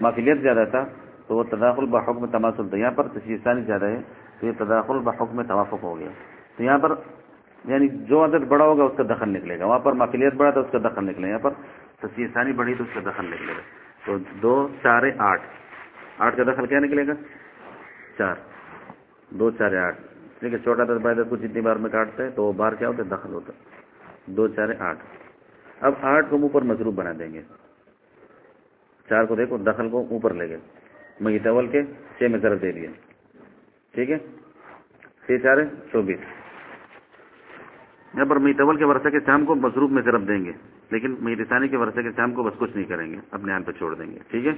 معافیت زیادہ تھا تو وہ تداخل بحق میں تماسل تھا۔ یہاں پر تصویر ثانی زیادہ ہے تو یہ تداخل بحق میں توافق ہو گیا۔ تو یہاں پر یعنی جو عدد بڑا ہوگا اس کا دخل نکلے گا۔ وہاں پر معافیت بڑا تھا اس کا دخل نکلے گا۔ یہاں پر تصویر ثانی بڑھی تو اس کا دخل نکلے گا۔ تو دو چار آٹھ۔ آٹھ کا دخل کیا نکلے گا؟ چار۔ دو چار آٹھ۔ ٹھیک ہے چھوٹا دس بڑا دس کو جتنی بار میں کاٹتے ہیں تو وہ بار کیا ہوتا ہے؟ دخل ہوتا۔ ہے دو چار آٹھ۔ اب آٹھ کو منہ پر مضروب بنا دیں گے۔ چار کو دیکھو، دخل کو اوپر لے گئے۔ میت اول کے چھ میں ضرب دے دیا۔ ٹھیک ہے؟ چھ چار چوبیس۔ یہاں پر میت اول کے ورثہ کے شام کو مصروف میں ضرب دیں گے، لیکن میت ثانی کے ورثہ کے شام کو بس کچھ نہیں کریں گے، اپنے آپ پہ چھوڑ دیں گے۔ ٹھیک ہے؟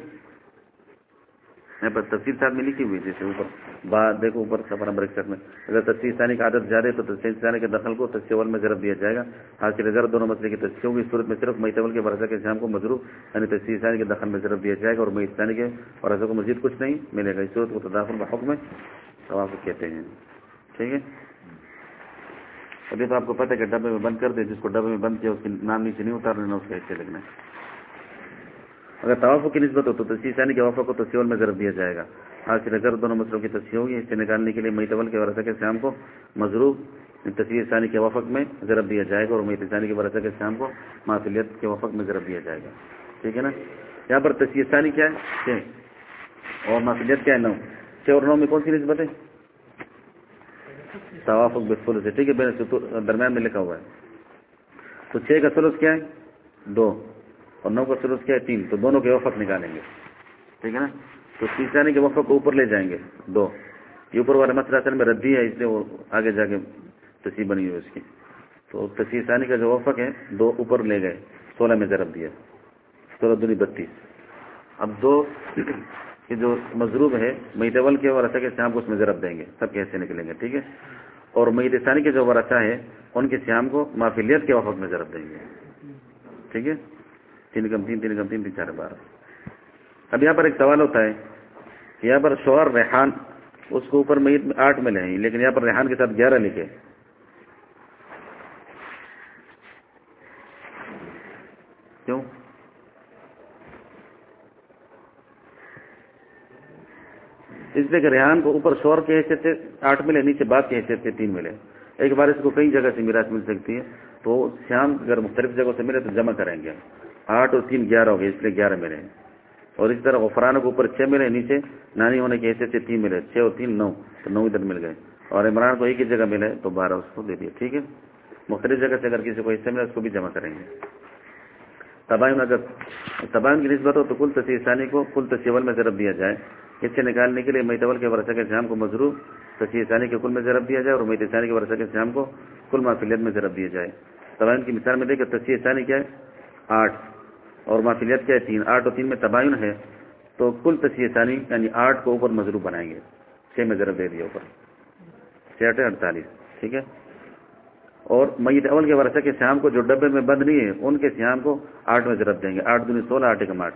یہاں پر تفصیل صاحب میں لکھی ہوئی جیسے اوپر با دیکھو، اوپر سفر نمبر اکسٹھ میں۔ اگر تصویر ثانی کی عادت زیادہ ہے تو تصویر ثانی کے دخل کو تصویر اول میں ضرب دیا جائے گا۔ حاصل ضرب دونوں مسئلے کی تصویروں کی صورت میں صرف میتول کے ورثہ کے شام کو مضروف یعنی تصویر ثانی کے دخل میں ضرب دیا جائے گا اور میت ثانی کے ورثہ کو مزید کچھ نہیں ملے گا۔ اس صورت کو تداخل بحق میں کہتے ہیں۔ ٹھیک ہے؟ ابھی تو آپ کو پتہ ہے کہ ڈبے میں بند کر دیں، جس کو ڈبے میں بند کیا، اس کے نام نیچے نہیں اتار لینا اس کا حصے لگنا۔ ہے اگر توافع کی نسبت ہو تو تصویر ثانی کے وفا کو تصویر میں ضرب دیا جائے گا۔ حاصل اگر دونوں مسئلوں کی تصویر ہوگی، اس سے نکالنے کے لیے میتول کے ورثہ کے شام کو مضروب تصویر ثانی کے وفق میں ضرب دیا جائے گا اور میت ثانی کے ورثہ کے شام کو معافیت کے وفق میں ضرب دیا جائے گا۔ ٹھیک ہے نا؟ یہاں پر تصویر ثانی کیا ہے؟ چھ۔ اور معافیت کیا ہے؟ نو۔ چھ اور نو میں کون سی نسبت ہے؟ توافق بالفل سے ٹھیک ہے درمیان میں لکھا ہوا ہے۔ تو چھ کا سلوس کیا ہے؟ دو۔ اور نو کا سلوس کیا ہے؟ تین. تو دونوں کے وفق نکالیں گے. ٹھیک ہے نا؟ تو تیسرانی کے وفق کو اوپر لے جائیں گے. دو. یہ اوپر والے مسئلہ اصل میں ردی ہے، اس لیے وہ آگے جا کے تصویر بنی ہوئی اس کی. تو تصویر ثانی کا جو وفق ہے، دو اوپر لے گئے. سولہ میں ضرب دیا سولہ دنی بتیس. اب دو *clears throat* کہ جو مضروب ہے میتول کے ورثہ کے شام کو اس میں ضرب دیں گے. سب کے حصے نکلیں گے، ٹھیک ہے؟ اور میت ثانی کے جو ورثہ ہے ان کے شام کو معافیلیت کے وفق میں ضرب دیں گے. ٹھیک ہے؟ تین کم تین تین کم تین تین چار بارہ اب یہاں پر ایک سوال ہوتا ہے کہ یہاں پر شوہر ریحان، اس کو اوپر میت میں آٹھ میں لیں لیکن یہاں پر ریحان کے ساتھ گیارہ لکھے۔ کیوں؟ اس لیے کہ ریحان کو اوپر شور کے حیثیت سے آٹھ ملے، نیچے بعد کے حیثیت سے تین ملے۔ ایک بار اس کو کئی جگہ سے میراث مل سکتی ہے، تو شام اگر مختلف جگہوں سے ملے تو جمع کریں گے۔ آٹھ اور تین گیارہ ہو گئے اس لیے گیارہ ملے اور اسی طرح غفران کو اوپر چھ ملے نیچے نانی ہونے کی حیثیت سے تین ملے چھ اور تین، نو۔ تو نو ادھر مل گئے۔ اور عمران کو ایک ہی جگہ ملے، تو بارہ اس کو دے دیا، ٹھیک ہے۔ مختلف جگہ سے اگر کسی کو حصہ ملے، اس کو بھی جمع کریں گے۔ تباہم اگر تباہم کی نسبت ہو تو کل تصویر ثانی کو کل تصیول میں ضرب دیا جائے۔ اس سے نکالنے کے لیے میتول کے ورثہ کے شام کو مضروب تصویر ثانی کے کل میں ضرب دیا جائے، اور میت ثانی کے ورثہ کے شام کو کل معافیت میں ضرب دیا جائے۔ تباہم کی مثال میں دیکھیں تصویر ثانی کیا ہے؟ آٹھ۔ اور معافیت کیا ہے تین آٹھ اور تین میں تباین ہے، تو کل تصویر ثانی یعنی آٹھ کو اوپر مضروب بنائیں گے۔ چھ میں ضرب دے دیا اوپر۔ چھ آٹھ اڑتالیس، ٹھیک ہے؟ اور میت اول کے ورثہ کے شام کو جو ڈبے میں بند نہیں ہے، ان کے شام کو آٹھ میں ضرب دیں گے۔ آٹھ دن سولہ، آٹھ کم آٹھ۔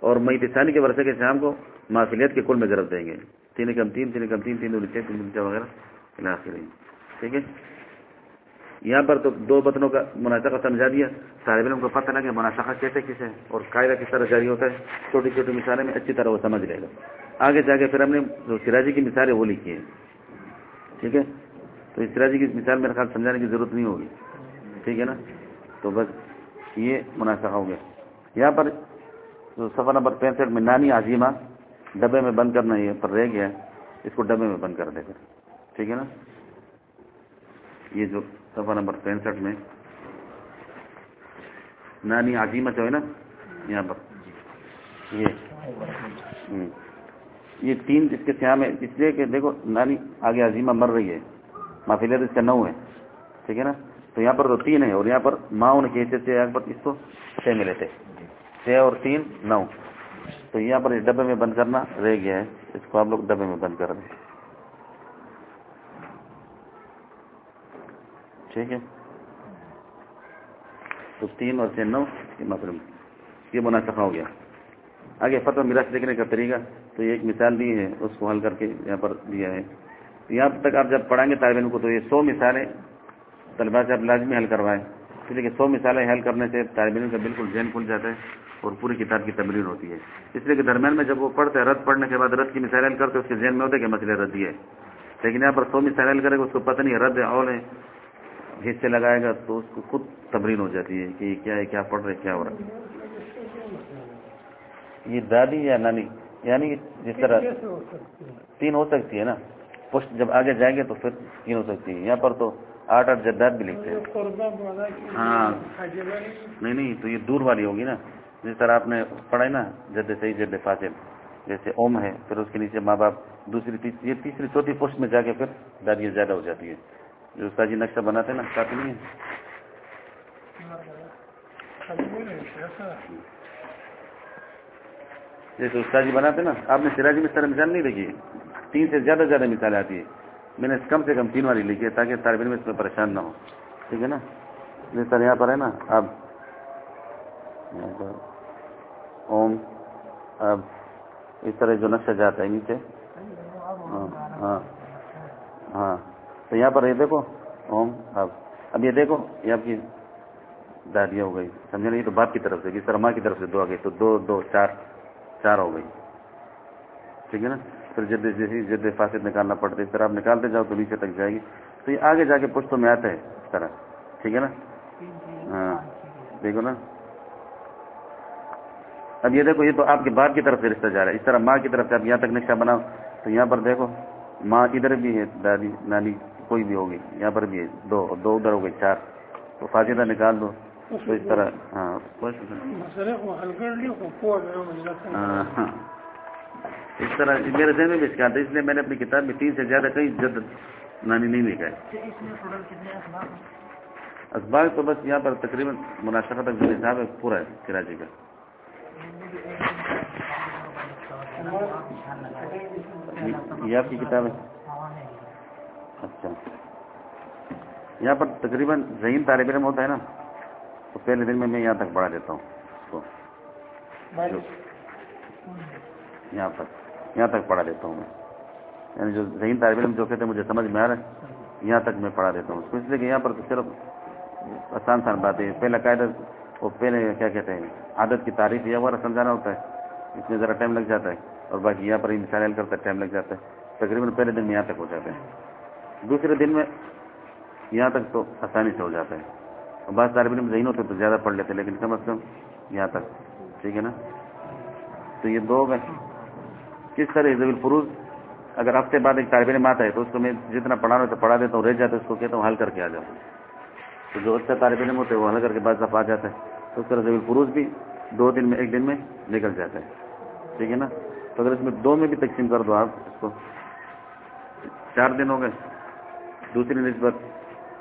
اور میت ثانی کے ورثہ کے شام کو معافیت کے کل میں ضرب دیں گے۔ تین کم تین تین کم تین تین دن چھ، تین دن وغیرہ۔ ٹھیک ہے؟ یہاں پر تو دو بطنوں کا مناسبہ سمجھا دیا۔ طالب علم کو پتہ لگے مناسبہ کیسے کسے اور قاعدہ کس طرح جاری ہوتا ہے۔ چھوٹی چھوٹی مثالیں میں اچھی طرح وہ سمجھ لے گا آگے جا کے پھر ہم نے جو سراجی کی مثال ہے وہ لکھی ہے ٹھیک ہے؟ تو اس سراجی کی مثال میرے خیال سمجھانے کی ضرورت نہیں ہوگی۔ ٹھیک ہے نا؟ تو بس یہ مناسبہ ہو گیا۔ یہاں پر جو سفر نمبر پینسٹھ میں نانی عظیمہ ڈبے میں بند کرنا یہ پر رہ گیا۔ اس کو ڈبے میں بند کر دے کر ٹھیک ہے نا؟ یہ جو سفا نمبر پینسٹھ میں۔ نانی عظیمہ جو ہے نا، یہاں پر۔ یہ۔ یہ تین اس کے سیاح میں، اس لیے کہ دیکھو نانی آگے عظیمہ مر رہی ہے۔ معافیت اس کا نو ہے ٹھیک ہے نا؟ تو یہاں پر تو تین ہے اور یہاں پر ماں ان کی حیثیت سے یہاں پر اس کو چھ ملے تھے۔ چھ اور تین، نو۔ تو یہاں پر اس ڈبے میں بند کرنا رہ گیا ہے۔ اس کو آپ لوگ ڈبے میں بند کر دیں۔ ٹھیک ہے۔ تو تین اور چھ نو، یہ مطلب یہ مناسب ہو گیا۔ آگے فتح میراث دیکھنے کا طریقہ، تو یہ ایک مثال دی ہے، اس کو حل کر کے یہاں پر دیا ہے۔ یہاں تک آپ جب پڑھیں گے طالب علم کو، تو یہ سو مثالیں طلبا سے آپ لازمی حل کروائیں۔ اس لیے کہ سو مثالیں حل کرنے سے طالب علم کا بالکل ذہن کھل جاتا ہے اور پوری کتاب کی تمرین ہوتی ہے۔ اس لیے کہ درمیان میں جب وہ پڑھتے ہیں، رد پڑھنے کے بعد رد کی مثال حل کرتے اس کے ذہن میں ہوتے کہ مسئلے ردی ہے۔ لیکن یہاں پر سو مثال حل کرے گا، اس کو پتہ نہیں، رد اول ہے۔ حصے لگائے گا تو اس کو خود تمرین ہو جاتی ہے کہ یہ کیا ہے، کیا پڑھ رہے، کیا ہو رہا ہے۔ یہ دادی یا نانی یعنی جس طرح تین ہو سکتی ہے نا۔ پوسٹ جب آگے جائیں گے تو پھر تین ہو سکتی ہے۔ یہاں پر تو آٹھ آٹھ جداد بھی لکھتے ہیں۔ ہاں۔ نہیں نہیں، تو یہ دور والی ہوگی نا۔ جس طرح آپ نے پڑھا ہے نا، جد صحیح، جد فاصل۔ جیسے اوم ہے، پھر اس کے نیچے ماں باپ، دوسری یہ تیسری، چوتھی پوسٹ میں جا کے پھر دادیاں زیادہ ہو جاتی ہے۔ جو استاد جی نقشہ بناتے ہیں نا، کافی نہیں ہے۔ جیسے استاد جی بناتے ہیں نا، آپ نے سراجی جی میں اس مثال نہیں دیکھی تین سے زیادہ زیادہ مثالیں آتی ہے میں نے کم سے کم تین والی لکھی ہے تاکہ طالب علم اس میں پریشان نہ ہو۔ ٹھیک ہے نا؟ جس طرح یہاں پر ہے نا، اب۔ اوم، اب۔ اس طرح جو نقشہ جاتا ہے، نیچے۔ ہاں ہاں۔ ہاں۔ تو یہاں پر یہ دیکھو اوم اب اب یہ دیکھو یہ آپ کی دادیاں ہو گئی سمجھے نا یہ تو باپ کی طرف سے جس طرح ماں کی طرف سے دو آ گئی تو دو دو چار چار ہو گئی۔ ٹھیک ہے نا؟ پھر جد جیسی جد فاصل نکالنا پڑتا ہے اس طرح آپ نکالتے جاؤ تو نیچے تک جائے گی۔ تو یہ آگے جا کے پشتوں میں آتا ہے اس طرح۔ ٹھیک ہے نا؟ ہاں۔ دیکھو نا؟ اب یہ دیکھو یہ تو آپ کے باپ کی طرف سے رشتہ جا رہا ہے۔ اس طرح ماں کی طرف سے آپ یہاں تک نقشہ بناؤ تو یہاں پر دیکھو ماں ادھر بھی ہے دادی نانی۔ کوئی بھی ہوگی یہاں پر بھی ہے دو دو ادھر ہو گئی چار۔ تو فاصلہ نکال دو۔ تو اس طرح ہاں۔ ہاں اس طرح میرے ذہن میں بھی اس اس لیے میں نے اپنی کتاب میں تین سے زیادہ کئی جد نانی نہیں لکھا ہے۔ اخبار تو بس یہاں پر تقریباً مناسب تک جو حساب ہے پورا ہے کراچی کا۔ یہ آپ کی کتاب ہے۔ اچھا۔ یہاں پر تقریباً ذہین طالب علم ہوتا ہے نا تو پہلے دن میں میں یہاں تک پڑھا دیتا ہوں۔ اس کو یہاں پر یہاں تک پڑھا دیتا ہوں میں۔ یعنی جو ذہین طالب علم جو کہتے ہیں مجھے سمجھ میں آ رہا ہے یہاں تک میں پڑھا دیتا ہوں۔ اس کو اس لیے کہ یہاں پر تو صرف آسان آسان بات ہے۔ پہلا قاعدہ وہ پہلے کیا کہتے ہیں عادت کی تعریف یہ وغیرہ سمجھانا ہوتا ہے۔ اس میں ذرا ٹائم لگ جاتا ہے اور باقی یہاں پر ہی مثال کرتا ہے ٹائم لگ جاتا ہے۔ تقریباً پہلے دن میں یہاں تک ہو جاتا ہے۔ دوسرے دن میں یہاں تک تو آسانی سے ہو جاتا ہے۔ اور بعض طالب علم ذہین ہوتے تو زیادہ پڑھ لیتے لیکن کم از کم یہاں تک۔ ٹھیک ہے نا؟ تو یہ دو گئے کس طرح زبی الفروز اگر ہفتے بعد ایک طالب علم آتا ہے تو اس کو میں جتنا پڑھانا تو پڑھا دیتا ہوں رہ جاتا ہے، اس کو کہتا ہوں حل کر کے آ جاؤ۔ تو جو اچھا طالب علم ہوتے ہیں وہ حل کر کے بعد دفعہ آ جاتا ہے۔ تو اس طرح زبی الفروز بھی دو دن میں، ایک دن میں نکل جاتا ہے۔ ٹھیک ہے نا؟ تو اگر اس میں دو میں بھی تقسیم کر دو آپ، اس کو چار دن ہو گئے۔ دوسری نسبت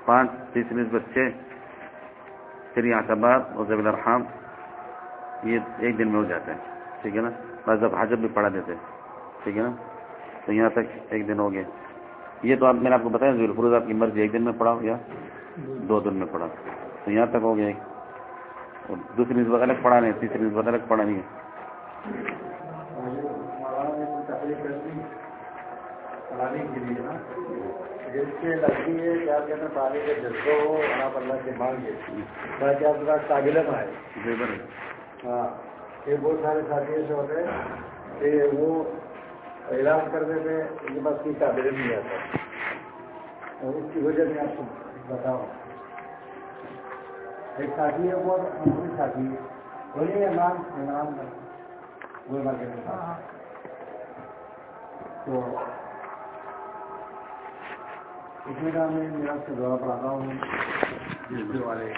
پانچ، تیسری نسبت چھ۔ پھر یہاں اور زبی الرحام یہ ایک دن میں ہو جاتا ہے۔ ٹھیک ہے نا؟ بعض اب حاجب بھی پڑھا دیتے ٹھیک ہے نا؟ تو یہاں تک ایک دن ہو گیا۔ یہ تو آپ میں نے آپ کو بتایا ضرور آپ کی مرضی ایک دن میں پڑھا یا دو دن میں پڑھا تو یہاں تک ہو گیا اور دوسری نسبت الگ پڑھا نہیں تیسری نسبت الگ پڑھا نہیں ہے جس سے لگتی ہے کیا کہتے ہیں پانی کے جذبہ ہو آپ اللہ سے مانگے تاکہ آپ کے پاس قابل آئے ہاں یہ بہت سارے ساتھی ایسے ہوتے ہیں کہ وہ علاج کرنے میں ان کے پاس کوئی قابل نہیں آتا اور اس کی وجہ میں آپ کو بتاؤں۔ ایک ساتھی ہے وہ اپنی ساتھی ہے۔ بولیے نام نام وہ تو اس میں میں میرا سے دورہ پڑھاتا ہوں۔ والے